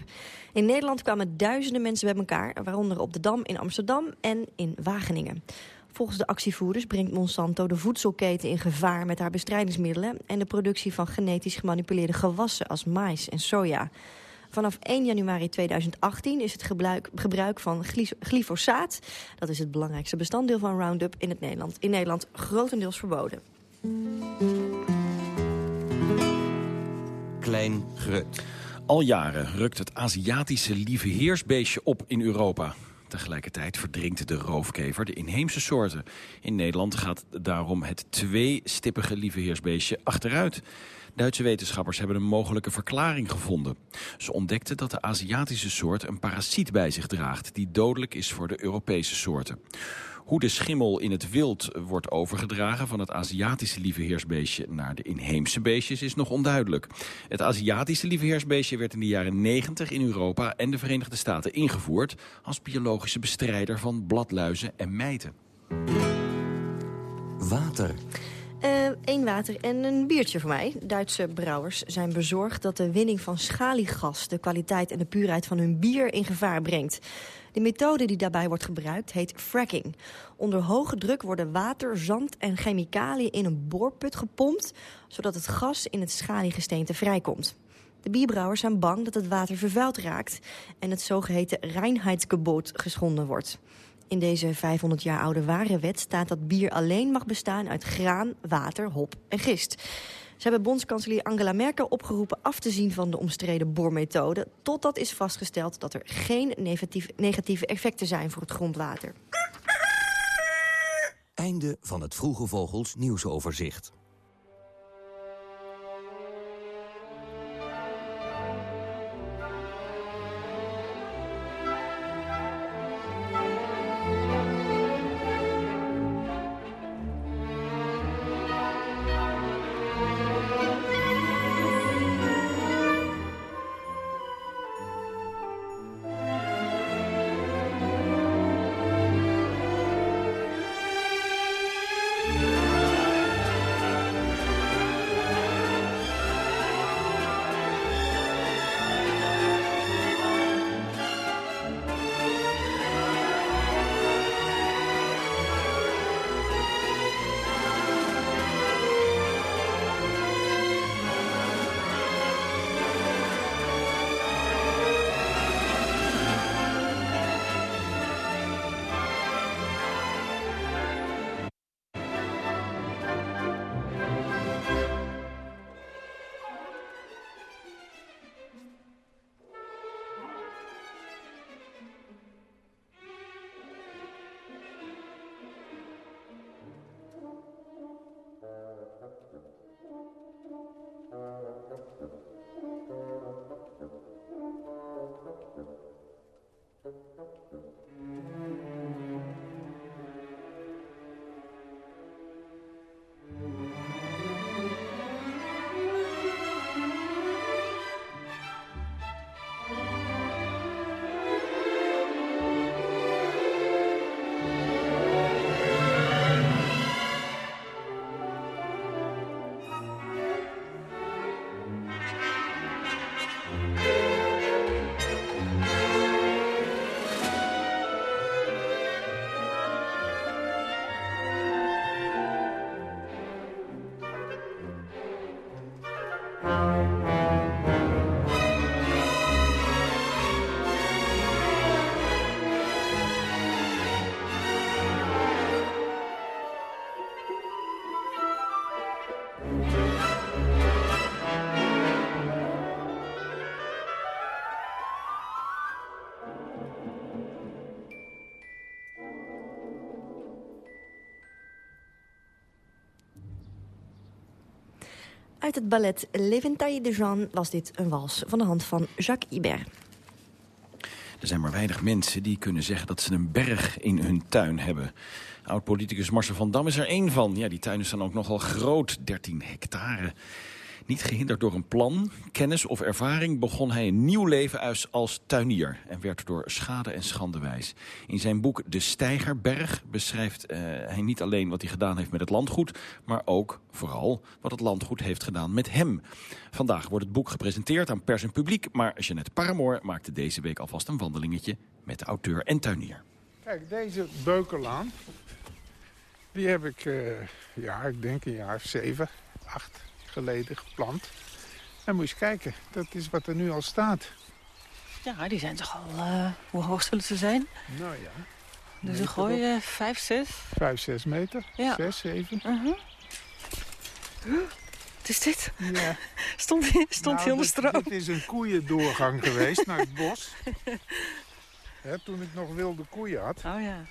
In Nederland kwamen duizenden mensen bij elkaar, waaronder op de Dam in Amsterdam en in Wageningen. Volgens de actievoerders brengt Monsanto de voedselketen in gevaar met haar bestrijdingsmiddelen en de productie van genetisch gemanipuleerde gewassen als mais en soja. Vanaf 1 januari 2018 is het gebruik, gebruik van glyfosaat, dat is het belangrijkste bestanddeel van Roundup in, het Nederland, in Nederland, grotendeels verboden. Klein Grut. Al jaren rukt het Aziatische lieveheersbeestje op in Europa. Tegelijkertijd verdrinkt de roofkever de inheemse soorten. In Nederland gaat daarom het twee-stippige lieveheersbeestje achteruit. Duitse wetenschappers hebben een mogelijke verklaring gevonden. Ze ontdekten dat de Aziatische soort een parasiet bij zich draagt... die dodelijk is voor de Europese soorten. Hoe de schimmel in het wild wordt overgedragen van het Aziatische lieveheersbeestje naar de inheemse beestjes is nog onduidelijk. Het Aziatische lieveheersbeestje werd in de jaren 90 in Europa en de Verenigde Staten ingevoerd als biologische bestrijder van bladluizen en mijten. Water. Eén uh, water en een biertje voor mij. Duitse brouwers zijn bezorgd dat de winning van schaliegas... de kwaliteit en de puurheid van hun bier in gevaar brengt. De methode die daarbij wordt gebruikt heet fracking. Onder hoge druk worden water, zand en chemicaliën in een boorput gepompt... zodat het gas in het schaliegesteente vrijkomt. De bierbrouwers zijn bang dat het water vervuild raakt... en het zogeheten reinheidsgebod geschonden wordt. In deze 500 jaar oude warenwet staat dat bier alleen mag bestaan uit graan, water, hop en gist. Ze hebben bondskanselier Angela Merkel opgeroepen af te zien van de omstreden boormethode... totdat is vastgesteld dat er geen negatieve, effecten zijn voor het grondwater. Einde van het Vroege Vogels nieuwsoverzicht. Het ballet L'Eventail de Jean was dit een wals van de hand van Jacques Ibert. Er zijn maar weinig mensen die kunnen zeggen dat ze een berg in hun tuin hebben. Oud-politicus Marcel van Dam is er één van. Ja, die tuinen staan ook nogal groot, 13 hectare. Niet gehinderd door een plan, kennis of ervaring begon hij een nieuw leven als, als tuinier en werd door schade en schande wijs. In zijn boek De Steigerberg beschrijft eh, hij niet alleen wat hij gedaan heeft met het landgoed, maar ook vooral wat het landgoed heeft gedaan met hem. Vandaag wordt het boek gepresenteerd aan pers en publiek, maar Jeanette Paramoor maakte deze week alvast een wandelingetje met de auteur en tuinier. Kijk, deze beukelaan, die heb ik, eh, ja, ik denk een jaar of zeven, acht geleden geplant. En moet je eens kijken, dat is wat er nu al staat. Ja, die zijn toch al... eh, hoe hoog zullen ze zijn? Nou ja. Dus een gooi op. uh, 5, 6. Vijf, zes meter. Ja. Zes, zeven. Wat is dit? Ja. Stond, stond Nou, dit- stroom? Dit is een koeiendoorgang geweest naar het bos. Hè, toen ik nog wilde koeien had. Oh ja.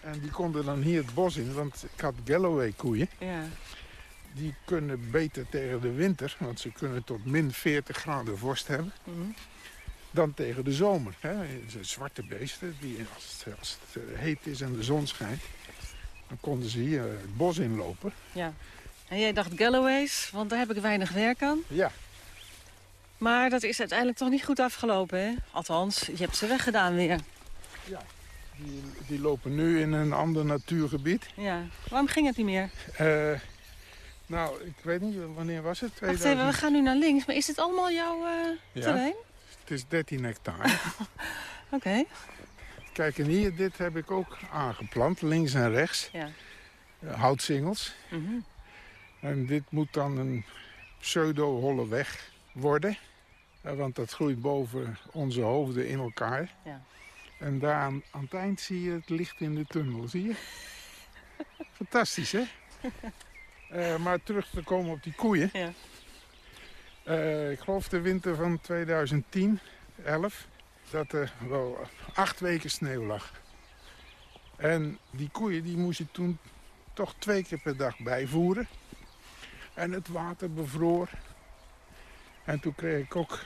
En die konden dan hier het bos in, want ik had Galloway koeien. Ja. Die kunnen beter tegen de winter, want ze kunnen tot min 40 graden vorst hebben. Mhm. Dan tegen de zomer. Hè. Zwarte beesten, die als het, als het eh, heet is en de zon schijnt... dan konden ze hier het bos inlopen. ja. En jij dacht Galloways, want daar heb ik weinig werk aan. Ja. Maar dat is uiteindelijk toch niet goed afgelopen, hè? Althans, je hebt ze weggedaan weer. Ja. Die, die lopen nu in een ander natuurgebied. Ja. Waarom ging het niet meer? Eh, nou, ik weet niet, wanneer was het? Wacht even, we gaan nu naar links. Maar is dit allemaal jouw eh, Ja. terrein? Het is 13 hectare. Oké. Kijk, en hier, dit heb ik ook aangeplant, links en rechts. Ja. Eh, houtsingels. Mhm. En dit moet dan een pseudo-holle weg worden. Eh, want dat groeit boven onze hoofden in elkaar. Ja. En daar aan, aan het eind zie je het licht in de tunnel, zie je? Fantastisch, hè? Eh, maar terug te komen op die koeien. Ja. Eh, ik geloof de winter van 2010, 11, dat er wel acht weken sneeuw lag. En die koeien die moest je toen toch twee keer per dag bijvoeren. En het water bevroor. En toen kreeg ik ook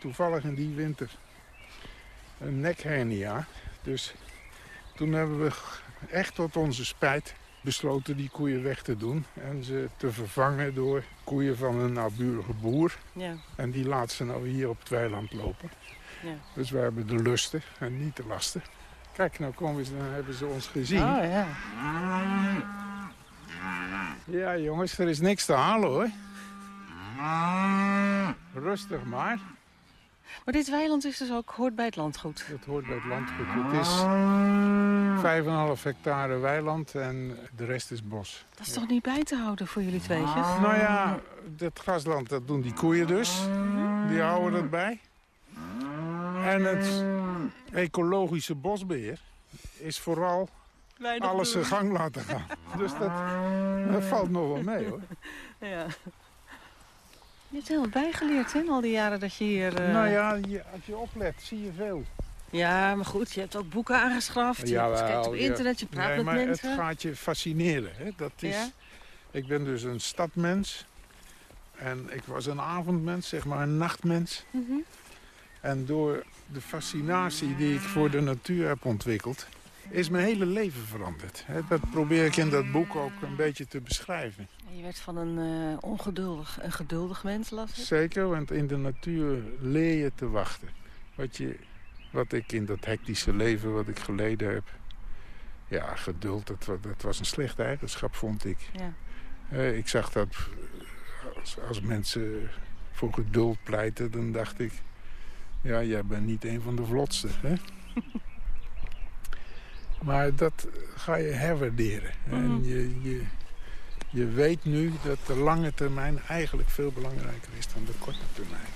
toevallig in die winter een nekhernia. Dus toen hebben we echt tot onze spijt besloten die koeien weg te doen. En ze te vervangen door koeien van een naburige boer. Ja. En die laat ze nou hier op het weiland lopen. Ja. Dus we hebben de lusten en niet de lasten. Kijk, nou komen ze, dan hebben ze ons gezien. Oh ja. Ja, jongens, er is niks te halen hoor. Rustig maar. Maar dit weiland is dus ook, hoort bij het landgoed. Het hoort bij het landgoed. Het is 5,5 hectare weiland en de rest is bos. Dat is toch niet bij te houden voor jullie tweetjes? Nou ja, dat grasland, dat doen die koeien dus. Die houden dat bij. En het ecologische bosbeheer is vooral Weinig alles zijn gang laten gaan. Dus dat, dat valt nog wel mee hoor. Ja. Je hebt helemaal bijgeleerd, hè, al die jaren dat je hier... eh, Nou ja, je- als je oplet, zie je veel. Ja, maar goed, je hebt ook boeken aangeschaft. Je kijkt op internet, je praat nee, met maar mensen. het gaat je fascineren. Hè? Dat is, Ja? Ik ben dus een stadmens. En ik was een avondmens, zeg maar een nachtmens. Mhm. En door de fascinatie die ik voor de natuur heb ontwikkeld... is mijn hele leven veranderd. Dat probeer ik in dat boek ook een beetje te beschrijven. Je werd van een eh, ongeduldig, een geduldig mens, las ik. Zeker, want in de natuur leer je te wachten. Wat, je, wat ik in dat hectische leven wat ik geleden heb... Ja, geduld, dat, dat was een slechte eigenschap, vond ik. Ja. Eh, ik zag dat als, als mensen voor geduld pleiten, dan dacht ik... Ja, jij bent niet een van de vlotste, hè? maar dat ga je herwaarderen. En Mhm. je, je, je weet nu dat de lange termijn eigenlijk veel belangrijker is dan de korte termijn.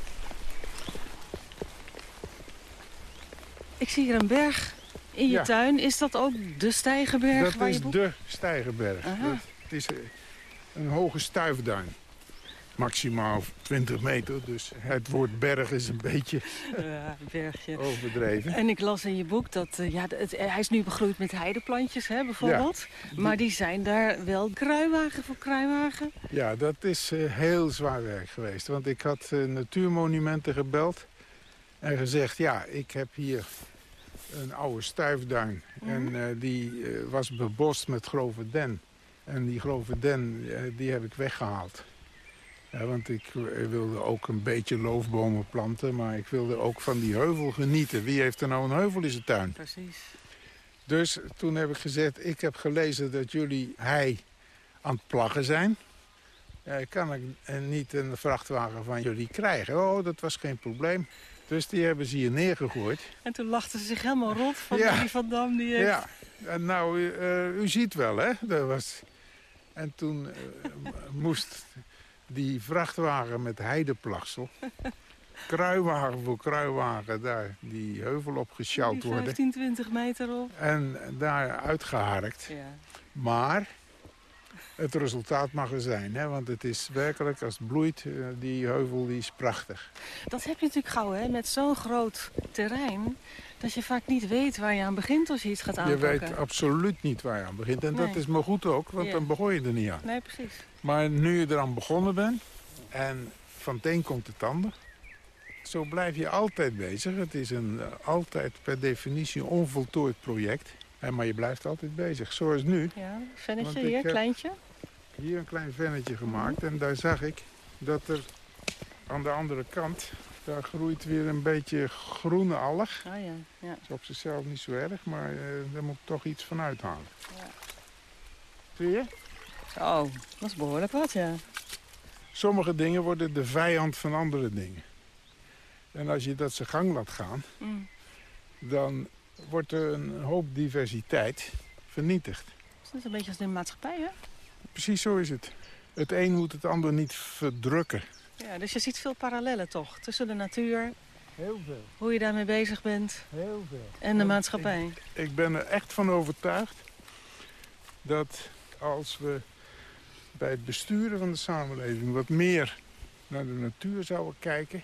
Ik zie hier een berg in je Ja. tuin. Is dat ook de Stijgerberg Dat waar is je boek... de Steigerberg. Dat, het is eh, een hoge stuifduin. Maximaal 20 meter. Dus het woord berg is een beetje Ja, bergje. overdreven. En ik las in je boek dat eh, ja, het, hij is nu begroeid met heideplantjes, hè, bijvoorbeeld. Maar die zijn daar wel kruiwagen voor kruiwagen. Ja, dat is eh, heel zwaar werk geweest. Want ik had eh, natuurmonumenten gebeld en gezegd... ja, ik heb hier een oude stuifduin. En eh, die eh, was bebost met grove den. En die grove den, eh, die heb ik weggehaald. Ja, want ik eh, wilde ook een beetje loofbomen planten... maar ik wilde ook van die heuvel genieten. Wie heeft er nou een heuvel in zijn tuin? Precies. Dus toen heb ik gezegd, ik heb gelezen dat jullie hei aan het plaggen zijn. Eh, kan ik eh, niet een vrachtwagen van jullie krijgen? Oh, dat was geen probleem. Dus die hebben ze hier neergegooid. En toen lachten ze zich helemaal rot van Ja. die Van Dam. Die heeft... Ja, en nou, u, eh, u ziet wel, hè? Dat was... En toen moest die vrachtwagen met heideplagsel... kruiwagen voor kruiwagen daar die heuvel op gesjouwd Die worden. 15, 20 meter op. En daar uitgeharkt. Ja. Maar het resultaat mag er zijn. Hè? Want het is werkelijk, als het bloeit, eh, die heuvel die is prachtig. Dat heb je natuurlijk gauw, hè, met zo'n groot terrein... dat je vaak niet weet waar je aan begint als je iets gaat Je aanpakken. weet absoluut niet waar je aan begint. En dat is maar goed ook, want Ja. dan begon je er niet aan. Nee, precies. Maar nu je eraan begonnen bent en van het een komt het ander... zo blijf je altijd bezig. Het is een eh, altijd per definitie onvoltooid project. En, maar je blijft altijd bezig, zoals nu. Ja, vennetje hier, kleintje. Hier een klein vennetje gemaakt. En daar zag ik dat er aan de andere kant... daar groeit weer een beetje groene alg. Ah ja, ja. is op zichzelf niet zo erg, maar eh, daar moet ik toch iets van uithalen. Ja. Zie je? Oh, dat is behoorlijk wat, ja. Sommige dingen worden de vijand van andere dingen. En als je dat zijn gang laat gaan, Mm. dan wordt er een hoop diversiteit vernietigd. Dat is een beetje als de maatschappij, hè? Precies zo is het. Het een moet het ander niet verdrukken. Ja, dus je ziet veel parallellen toch? Tussen de natuur, Heel veel. hoe je daarmee bezig bent... Heel veel. en de maatschappij. Ik, ik ben er echt van overtuigd dat als we bij het besturen van de samenleving wat meer naar de natuur zouden kijken,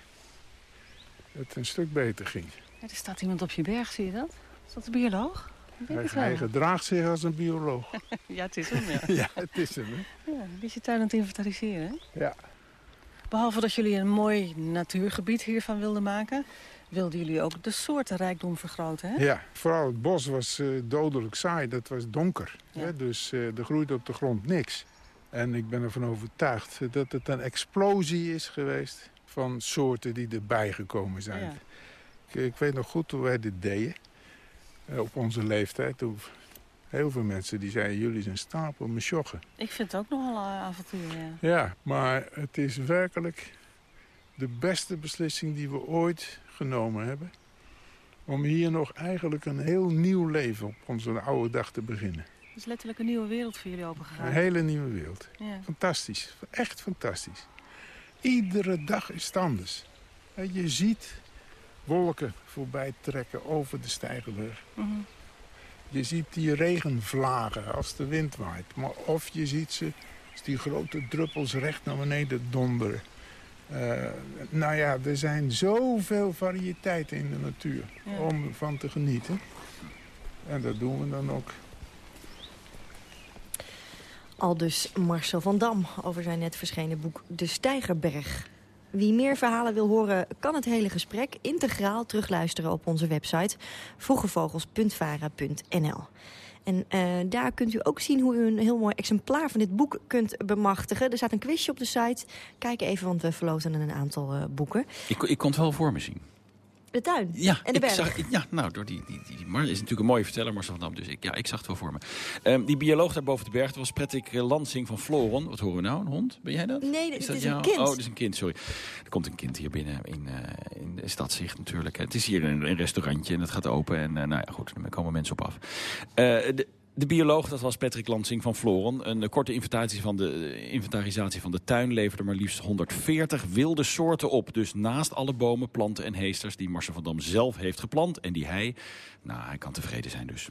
het een stuk beter ging. Ja, er staat iemand op je berg, zie je dat? Is dat een bioloog? Hij, gedraagt zich als een bioloog. Ja, het is hem, ja. ja, het is hem. Hè? ja een beetje tuin aan het inventariseren, hè? Ja. Behalve dat jullie een mooi natuurgebied hiervan wilden maken... wilden jullie ook de soortenrijkdom vergroten, hè? Ja, vooral het bos was eh, dodelijk saai. Dat was donker. Hè? Dus eh, er groeide op de grond niks. En ik ben ervan overtuigd dat het een explosie is geweest... van soorten die erbij gekomen zijn. Ja. Ik, ik weet nog goed hoe wij dit deden. eh, op onze leeftijd. Toen heel veel mensen die zeiden... jullie zijn stapel joggen. Ik vind het ook nogal een avontuur, ja. Ja, maar het is werkelijk de beste beslissing die we ooit genomen hebben. Om hier nog eigenlijk een heel nieuw leven op onze oude dag te beginnen. Het is letterlijk een nieuwe wereld voor jullie opengegaan. Een hele nieuwe wereld. Ja. Fantastisch. Echt fantastisch. Iedere dag is het anders. Je ziet wolken voorbij trekken over de Steigenberg. Mhm. Je ziet die regenvlagen als de wind waait. Maar of je ziet ze als die grote druppels recht naar beneden donderen. Eh, nou ja, er zijn zoveel variëteiten in de natuur Ja. om van te genieten. En dat doen we dan ook. Al dus Marcel van Dam over zijn net verschenen boek De Steigerberg. Wie meer verhalen wil horen, kan het hele gesprek integraal terugluisteren op onze website vroegevogels.vara.nl. En eh, daar kunt u ook zien hoe u een heel mooi exemplaar van dit boek kunt bemachtigen. Er staat een quizje op de site. Kijk even, want we verloten een aantal eh, boeken. Ik, ik kon het wel voor me zien. De tuin Ja, en de ik berg. zag, ja nou, door die, die, die, Mar is natuurlijk een mooie verteller, Marcel van Dam. Dus ik, ja, ik zag het wel voor me. Ehm, die bioloog daar boven de berg, dat was Patrick eh, Lansing van Floron. Wat horen we nou? Een hond? Ben jij dat? Nee, dit is, jou? een kind. Oh, het is een kind, sorry. Er komt een kind hier binnen in, eh, in de stadzicht natuurlijk. Het is hier een, een restaurantje en het gaat open. En eh, nou ja, goed, er komen mensen op af. Eh, de, de bioloog, dat was Patrick Lansing van Floron. Een korte inventarisatie van, de, inventarisatie van de tuin leverde maar liefst 140 wilde soorten op. Dus naast alle bomen, planten en heesters die Marcel van Dam zelf heeft geplant. En die hij, nou, hij kan tevreden zijn dus.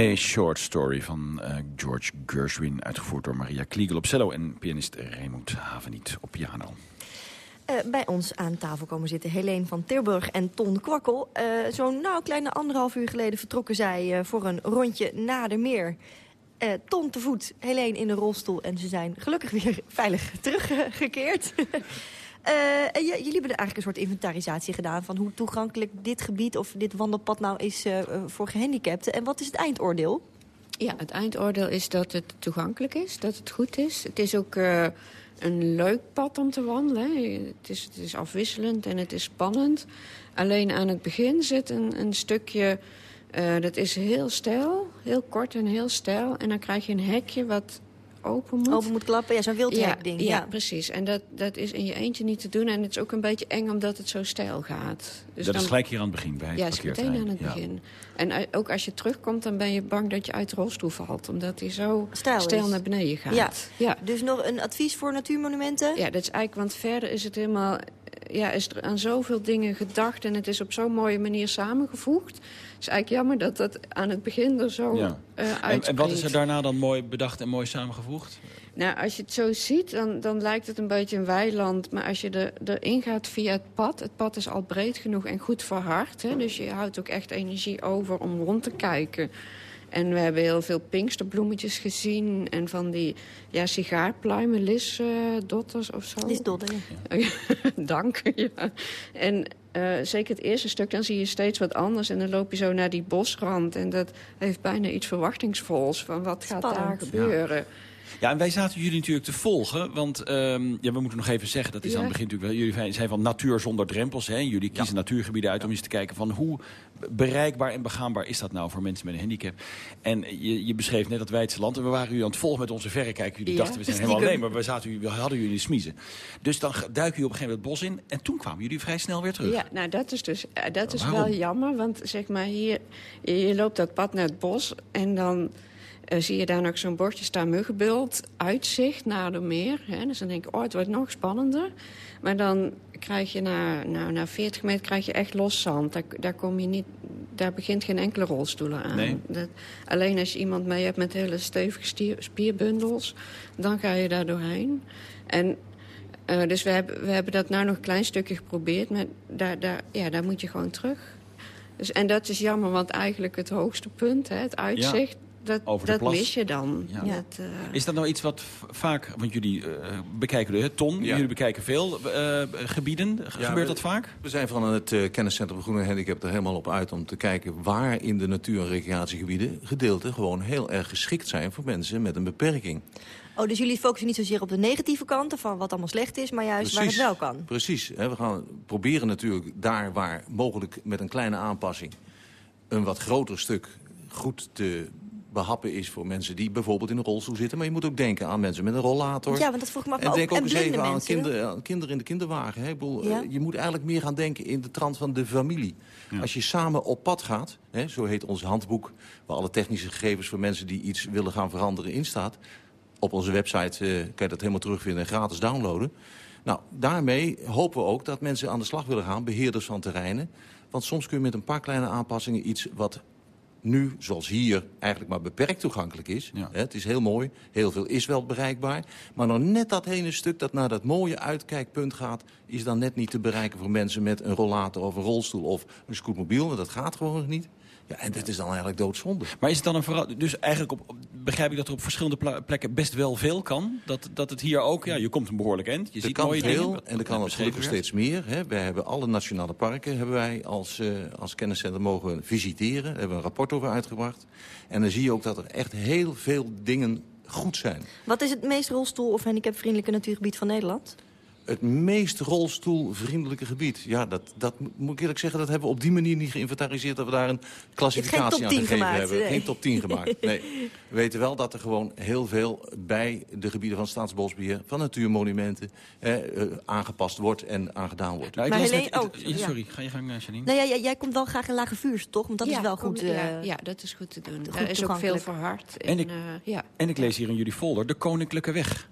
A Short Story van eh, George Gershwin, uitgevoerd door Maria Kliegel op cello en pianist Raymond Haveniet op piano. Eh, bij ons aan tafel komen zitten Helene van Tilburg en Ton Kwakkel. Eh, Zo'n nou, kleine anderhalf uur geleden vertrokken zij voor een rondje naar de meer. Ton te voet, Helene in een rolstoel en ze zijn gelukkig weer veilig teruggekeerd. Eh, jullie hebben eigenlijk een soort inventarisatie gedaan... van hoe toegankelijk dit gebied of dit wandelpad nou is eh, eh, voor gehandicapten. En wat is het eindoordeel? Ja, het eindoordeel is dat het toegankelijk is, dat het goed is. Het is ook een leuk pad om te wandelen. Het is, het is afwisselend en het is spannend. Alleen aan het begin zit een, een stukje... dat is heel stijl, heel kort en heel stijl. En dan krijg je een hekje wat open moet. Open moet klappen, ja, zo'n wildhek-ding. Ja, Ja, ja, precies. En dat, dat is in je eentje niet te doen. En het is ook een beetje eng omdat het zo stijl gaat. Dus dat dan- is gelijk hier aan het begin bij het ja, is meteen aan het Ja. begin. En u- ook als je terugkomt, dan ben je bang dat je uit de rolstoel valt. Omdat hij zo Stijl naar beneden gaat. Ja. ja. Dus nog een advies voor natuurmonumenten? Ja, dat is eigenlijk, want verder is het helemaal... Ja, is er aan zoveel dingen gedacht en het is op zo'n mooie manier samengevoegd. Het is eigenlijk jammer dat dat aan het begin er zo Ja. eh En, en wat is er daarna dan mooi bedacht en mooi samengevoegd? Nou, als je het zo ziet, dan, dan lijkt het een beetje een weiland. Maar als je er, erin gaat via het pad... het pad is al breed genoeg en goed verhard. Hè, dus je houdt ook echt energie over om rond te kijken. En we hebben heel veel pinksterbloemetjes gezien. En van die ja, sigaarpluimen, lisdotters of zo. Lisdodder, ja. Dank, ja. En eh, zeker het eerste stuk, dan zie je steeds wat anders. En dan loop je zo naar die bosrand. En dat heeft bijna iets verwachtingsvols. Van wat gaat daar gebeuren? Ja, en wij zaten jullie natuurlijk te volgen. Want ehm, ja, we moeten nog even zeggen, dat is Ja. aan het begin natuurlijk wel. Jullie zijn van natuur zonder drempels. Hè? Jullie kiezen natuurgebieden uit om eens te kijken van hoe bereikbaar en begaanbaar is dat nou voor mensen met een handicap. En je, je beschreef net dat Weidse land. En we waren u aan het volgen met onze verrekijker. Jullie Ja, dachten, we zijn helemaal alleen. Maar we, zaten, we hadden jullie smiezen. Dus dan duiken jullie op een gegeven moment het bos in. En toen kwamen jullie vrij snel weer terug. Ja, nou dat is dus eh, dat is Waarom? wel jammer, want zeg maar hier, je, loopt dat pad naar het bos en dan zie je daar nog zo'n bordje staan muggenbult, uitzicht naar de meer. Hè? Dus dan denk ik, oh, het wordt nog spannender. Maar dan krijg je na, nou, na 40 meter krijg je echt los zand. Daar, daar kom je niet, daar begint geen enkele rolstoelen aan. Nee. Dat, alleen als je iemand mee hebt met hele stevige stier- spierbundels, dan ga je daar doorheen. En eh, dus we hebben, we hebben dat nou nog een klein stukje geprobeerd. Maar daar, daar, ja, daar moet je gewoon terug. Dus, en dat is jammer, want eigenlijk het hoogste punt, hè, het uitzicht... dat, over de dat plas. mis je dan. Ja. Dat, eh, Is dat nou iets wat vaak, want jullie eh, bekijken, de, hè, Ton, jullie bekijken veel eh, gebieden. Gebeurt we- dat vaak? We zijn van het eh, kenniscentrum Groene Handicap er helemaal op uit om te kijken waar in de natuur- en recreatiegebieden gedeelten gewoon heel erg geschikt zijn voor mensen met een beperking. Oh, dus jullie focussen niet zozeer op de negatieve kanten van wat allemaal slecht is... maar juist waar het wel kan. Precies. Hè, we gaan proberen natuurlijk daar waar mogelijk met een kleine aanpassing... een wat groter stuk goed te behappen is voor mensen die bijvoorbeeld in een rolstoel zitten. Maar je moet ook denken aan mensen met een rollator. Ja, want dat vroeg ik me af. En denk ook, ook en eens even aan mensen. kinderen, aan kinderen in de kinderwagen. Hè? Ik bedoel, Ja. eh, je moet eigenlijk meer gaan denken in de trant van de familie. Als je samen op pad gaat, hè, zo heet ons handboek... waar alle technische gegevens voor mensen die iets willen gaan veranderen in staat... op onze website eh, kan je dat helemaal terugvinden en gratis downloaden. Nou, daarmee hopen we ook dat mensen aan de slag willen gaan, beheerders van terreinen. Want soms kun je met een paar kleine aanpassingen iets wat nu, zoals hier, eigenlijk maar beperkt toegankelijk is. Het is heel mooi, heel veel is wel bereikbaar. Maar nog net dat ene stuk dat naar dat mooie uitkijkpunt gaat... is dan net niet te bereiken voor mensen met een rollator of een rolstoel of een scootmobiel. Dat gaat gewoon nog niet. Ja, en dit is dan eigenlijk doodzonde. Maar is het dan een verra- Dus eigenlijk op, begrijp ik dat er op verschillende plekken best wel veel kan? Dat, dat het hier ook, ja, je komt een behoorlijk eind. Je er ziet kan mooie veel dingen. en er kan het gelukkig steeds meer. Hè. Wij hebben alle nationale parken hebben wij als, eh, als kenniscentrum mogen visiteren. Daar hebben we een rapport over uitgebracht. En dan zie je ook dat er echt heel veel dingen goed zijn. Wat is het meest rolstoel- of handicapvriendelijke natuurgebied van Nederland? Het meest rolstoelvriendelijke gebied. Ja, dat, dat moet ik eerlijk zeggen, dat hebben we op die manier niet geïnventariseerd... dat we daar een klassificatie aan 10 gegeven gemaakt, hebben. nee. Geen top 10 gemaakt, nee. We weten wel dat er gewoon heel veel bij de gebieden van Staatsbosbeheer... van natuurmonumenten eh, aangepast wordt en aangedaan wordt. Nou, ik Maar las Helene- net- oh, ja, sorry, ga je gang, eh, Janine. Nou ja, jij, jij komt wel graag in lage vuurs, toch? Want dat ja, is wel kom- goed. ja, eh, ja, dat is goed te doen. goed Daar is ook veel verhard. En ik- eh, ja. En ik lees hier in jullie folder de Koninklijke Weg.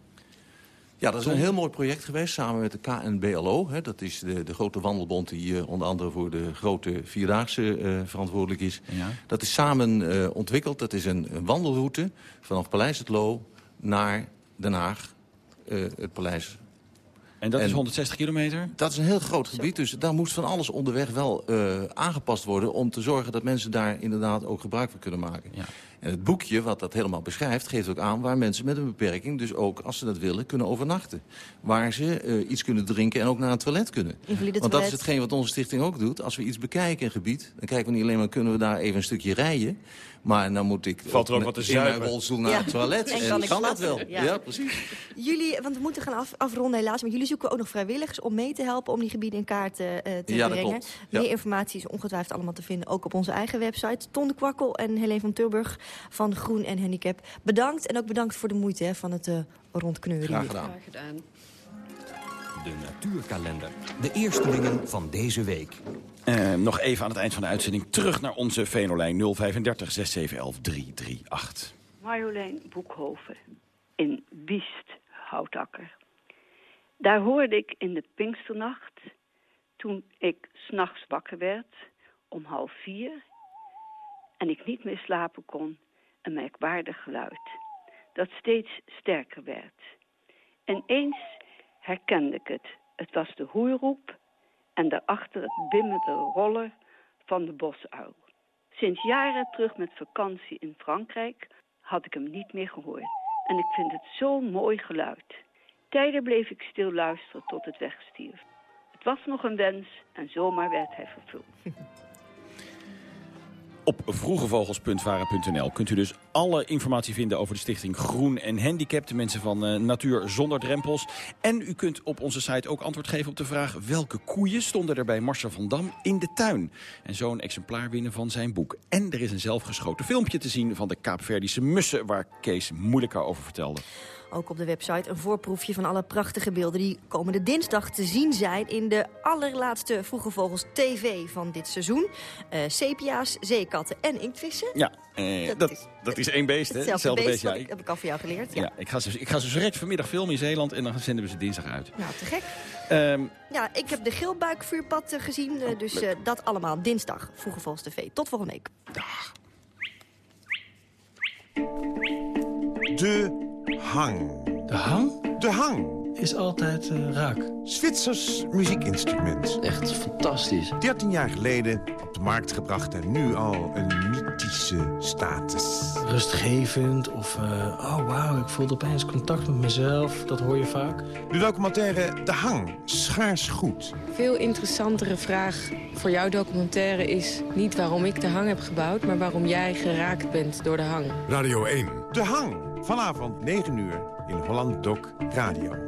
Ja, dat is een heel mooi project geweest samen met de KNBLO. Hè, dat is de, de grote wandelbond die uh, onder andere voor de grote Vierdaagse uh, verantwoordelijk is. Ja. Dat is samen uh, ontwikkeld. Dat is een, een, wandelroute vanaf Paleis het Loo naar Den Haag, het paleis. En dat en is 160 kilometer? Dat is een heel groot gebied, dus daar moest van alles onderweg wel aangepast worden... om te zorgen dat mensen daar inderdaad ook gebruik van kunnen maken. Ja. En het boekje wat dat helemaal beschrijft... geeft ook aan waar mensen met een beperking... dus ook, als ze dat willen, kunnen overnachten. Waar ze uh, iets kunnen drinken en ook naar het toilet kunnen. Invalide Want dat is hetgeen wat onze stichting ook doet. Als we iets bekijken in een gebied... dan kijken we niet alleen maar, kunnen we daar even een stukje rijden... maar dan moet ik Valt er ook wat te in mijn zuipen. rolstoel naar Ja. het toilet. En En, kan dat wel. Ja, Ja. precies. Jullie, want we moeten gaan af, afronden helaas, maar jullie zoeken ook nog vrijwilligers om mee te helpen om die gebieden in kaart eh, te Ja, dat brengen. klopt. Ja. Meer informatie is ongetwijfeld allemaal te vinden, ook op onze eigen website. Ton de Kwakkel en Helene van Tilburg van Groen en Handicap. Bedankt en ook bedankt voor de moeite hè, van het eh, rondkneuren. Graag hier. gedaan. Graag gedaan. De natuurkalender. De eerstelingen van deze week. Eh, nog even aan het eind van de uitzending terug naar onze Venolijn 035 6711 338. Marjolein Boekhoven in Biest, Houtakker. Daar hoorde ik in de Pinksternacht, toen ik s'nachts wakker werd, om half vier, en ik niet meer slapen kon, een merkwaardig geluid, dat steeds sterker werd. En eens herkende ik het. Het was de hoeiroep en daarachter het bimmende rollen van de bosuil. Sinds jaren terug met vakantie in Frankrijk had ik hem niet meer gehoord. En ik vind het zo'n mooi geluid. Tijden bleef ik stil luisteren tot het wegstierf. Het was nog een wens en zomaar werd hij vervuld. Op vroegevogels.varen.nl kunt u dus alle informatie vinden over de stichting Groen en Handicap. De mensen van eh, Natuur Zonder Drempels. En u kunt op onze site ook antwoord geven op de vraag... welke koeien stonden er bij Marcel van Dam in de tuin? En zo een exemplaar winnen van zijn boek. En er is een zelfgeschoten filmpje te zien van de Kaapverdische mussen... waar Kees Moeilijka over vertelde. Ook op de website een voorproefje van alle prachtige beelden... die komende dinsdag te zien zijn in de allerlaatste Vroege Vogels TV van dit seizoen. Eh sepia's, zeekatten en inktvissen. Ja, eh, Dat dat, is- dat is één beest, hè? Hetzelfde Hetzelfde beest, beest, ja. wat ik- heb ik al van jou geleerd. Ja. Ja, ik ga, ze, ik ga ze direct vanmiddag filmen in Zeeland en dan zenden we ze dinsdag uit. Nou, te gek. Ehm, Ja, ik heb de geelbuikvuurpad eh, gezien. eh, dus eh, dat allemaal dinsdag. Vroege Vogels TV. Tot volgende week. De hang. De hang? De hang. Is altijd eh, raak. Zwitsers muziekinstrument. Echt fantastisch. 13 jaar geleden op de markt gebracht en nu al een mythische status. Rustgevend of... eh, oh, wauw, ik voelde opeens contact met mezelf. Dat hoor je vaak. De documentaire De Hang, schaars goed. Veel interessantere vraag voor jouw documentaire is niet waarom ik de hang heb gebouwd... maar waarom jij geraakt bent door de hang. Radio 1. De Hang, vanavond 9 uur in Holland Doc Radio.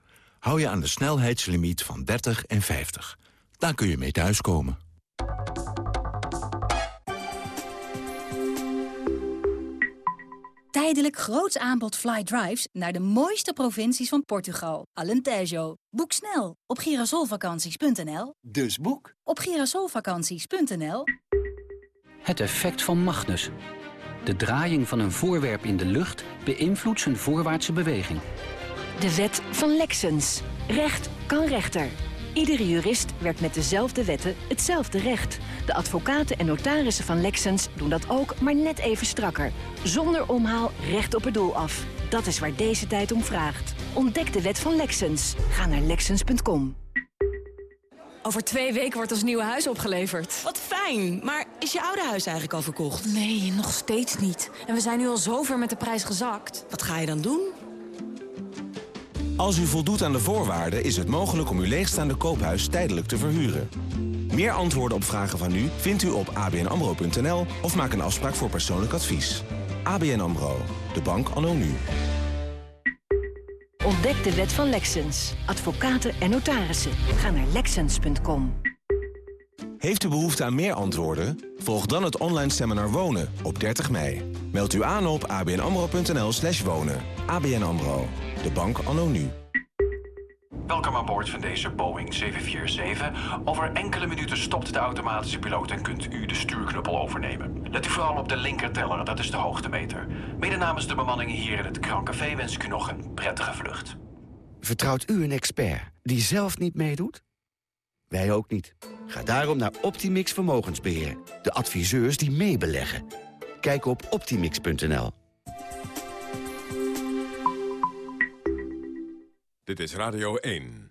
Hou je aan de snelheidslimiet van 30 en 50. Daar kun je mee thuiskomen. Tijdelijk groots aanbod fly drives naar de mooiste provincies van Portugal. Alentejo. Boek snel op girasolvakanties.nl. Dus boek. Op girasolvakanties.nl. Het effect van Magnus. De draaiing van een voorwerp in de lucht beïnvloedt zijn voorwaartse beweging. De wet van Lexens. Recht kan rechter. Iedere jurist werkt met dezelfde wetten hetzelfde recht. De advocaten en notarissen van Lexens doen dat ook, maar net even strakker. Zonder omhaal recht op het doel af. Dat is waar deze tijd om vraagt. Ontdek de wet van Lexens. Ga naar Lexens.com. Over twee weken wordt ons nieuwe huis opgeleverd. Wat fijn, maar is je oude huis eigenlijk al verkocht? Nee, nog steeds niet. En we zijn nu al zover met de prijs gezakt. Wat ga je dan doen? Als u voldoet aan de voorwaarden is het mogelijk om uw leegstaande koophuis tijdelijk te verhuren. Meer antwoorden op vragen van u vindt u op abnamro.nl of maak een afspraak voor persoonlijk advies. ABN AMRO, de bank anno nu. Ontdek de wet van Lexens. Advocaten en notarissen. Ga naar Lexens.com. Heeft u behoefte aan meer antwoorden? Volg dan het online seminar Wonen op 30 mei. Meld u aan op abnamro.nl slash wonen. ABN AMRO. De bank anno nu. Welkom aan boord van deze Boeing 747. Over enkele minuten stopt de automatische piloot en kunt u de stuurknuppel overnemen. Let u vooral op de linkerteller, dat is de hoogtemeter. Mede namens de bemanning hier in het Krancafé wens ik u nog een prettige vlucht. Vertrouwt u een expert die zelf niet meedoet? Wij ook niet. Ga daarom naar Optimix Vermogensbeheer. De adviseurs die meebeleggen. Kijk op optimix.nl. Dit is Radio 1.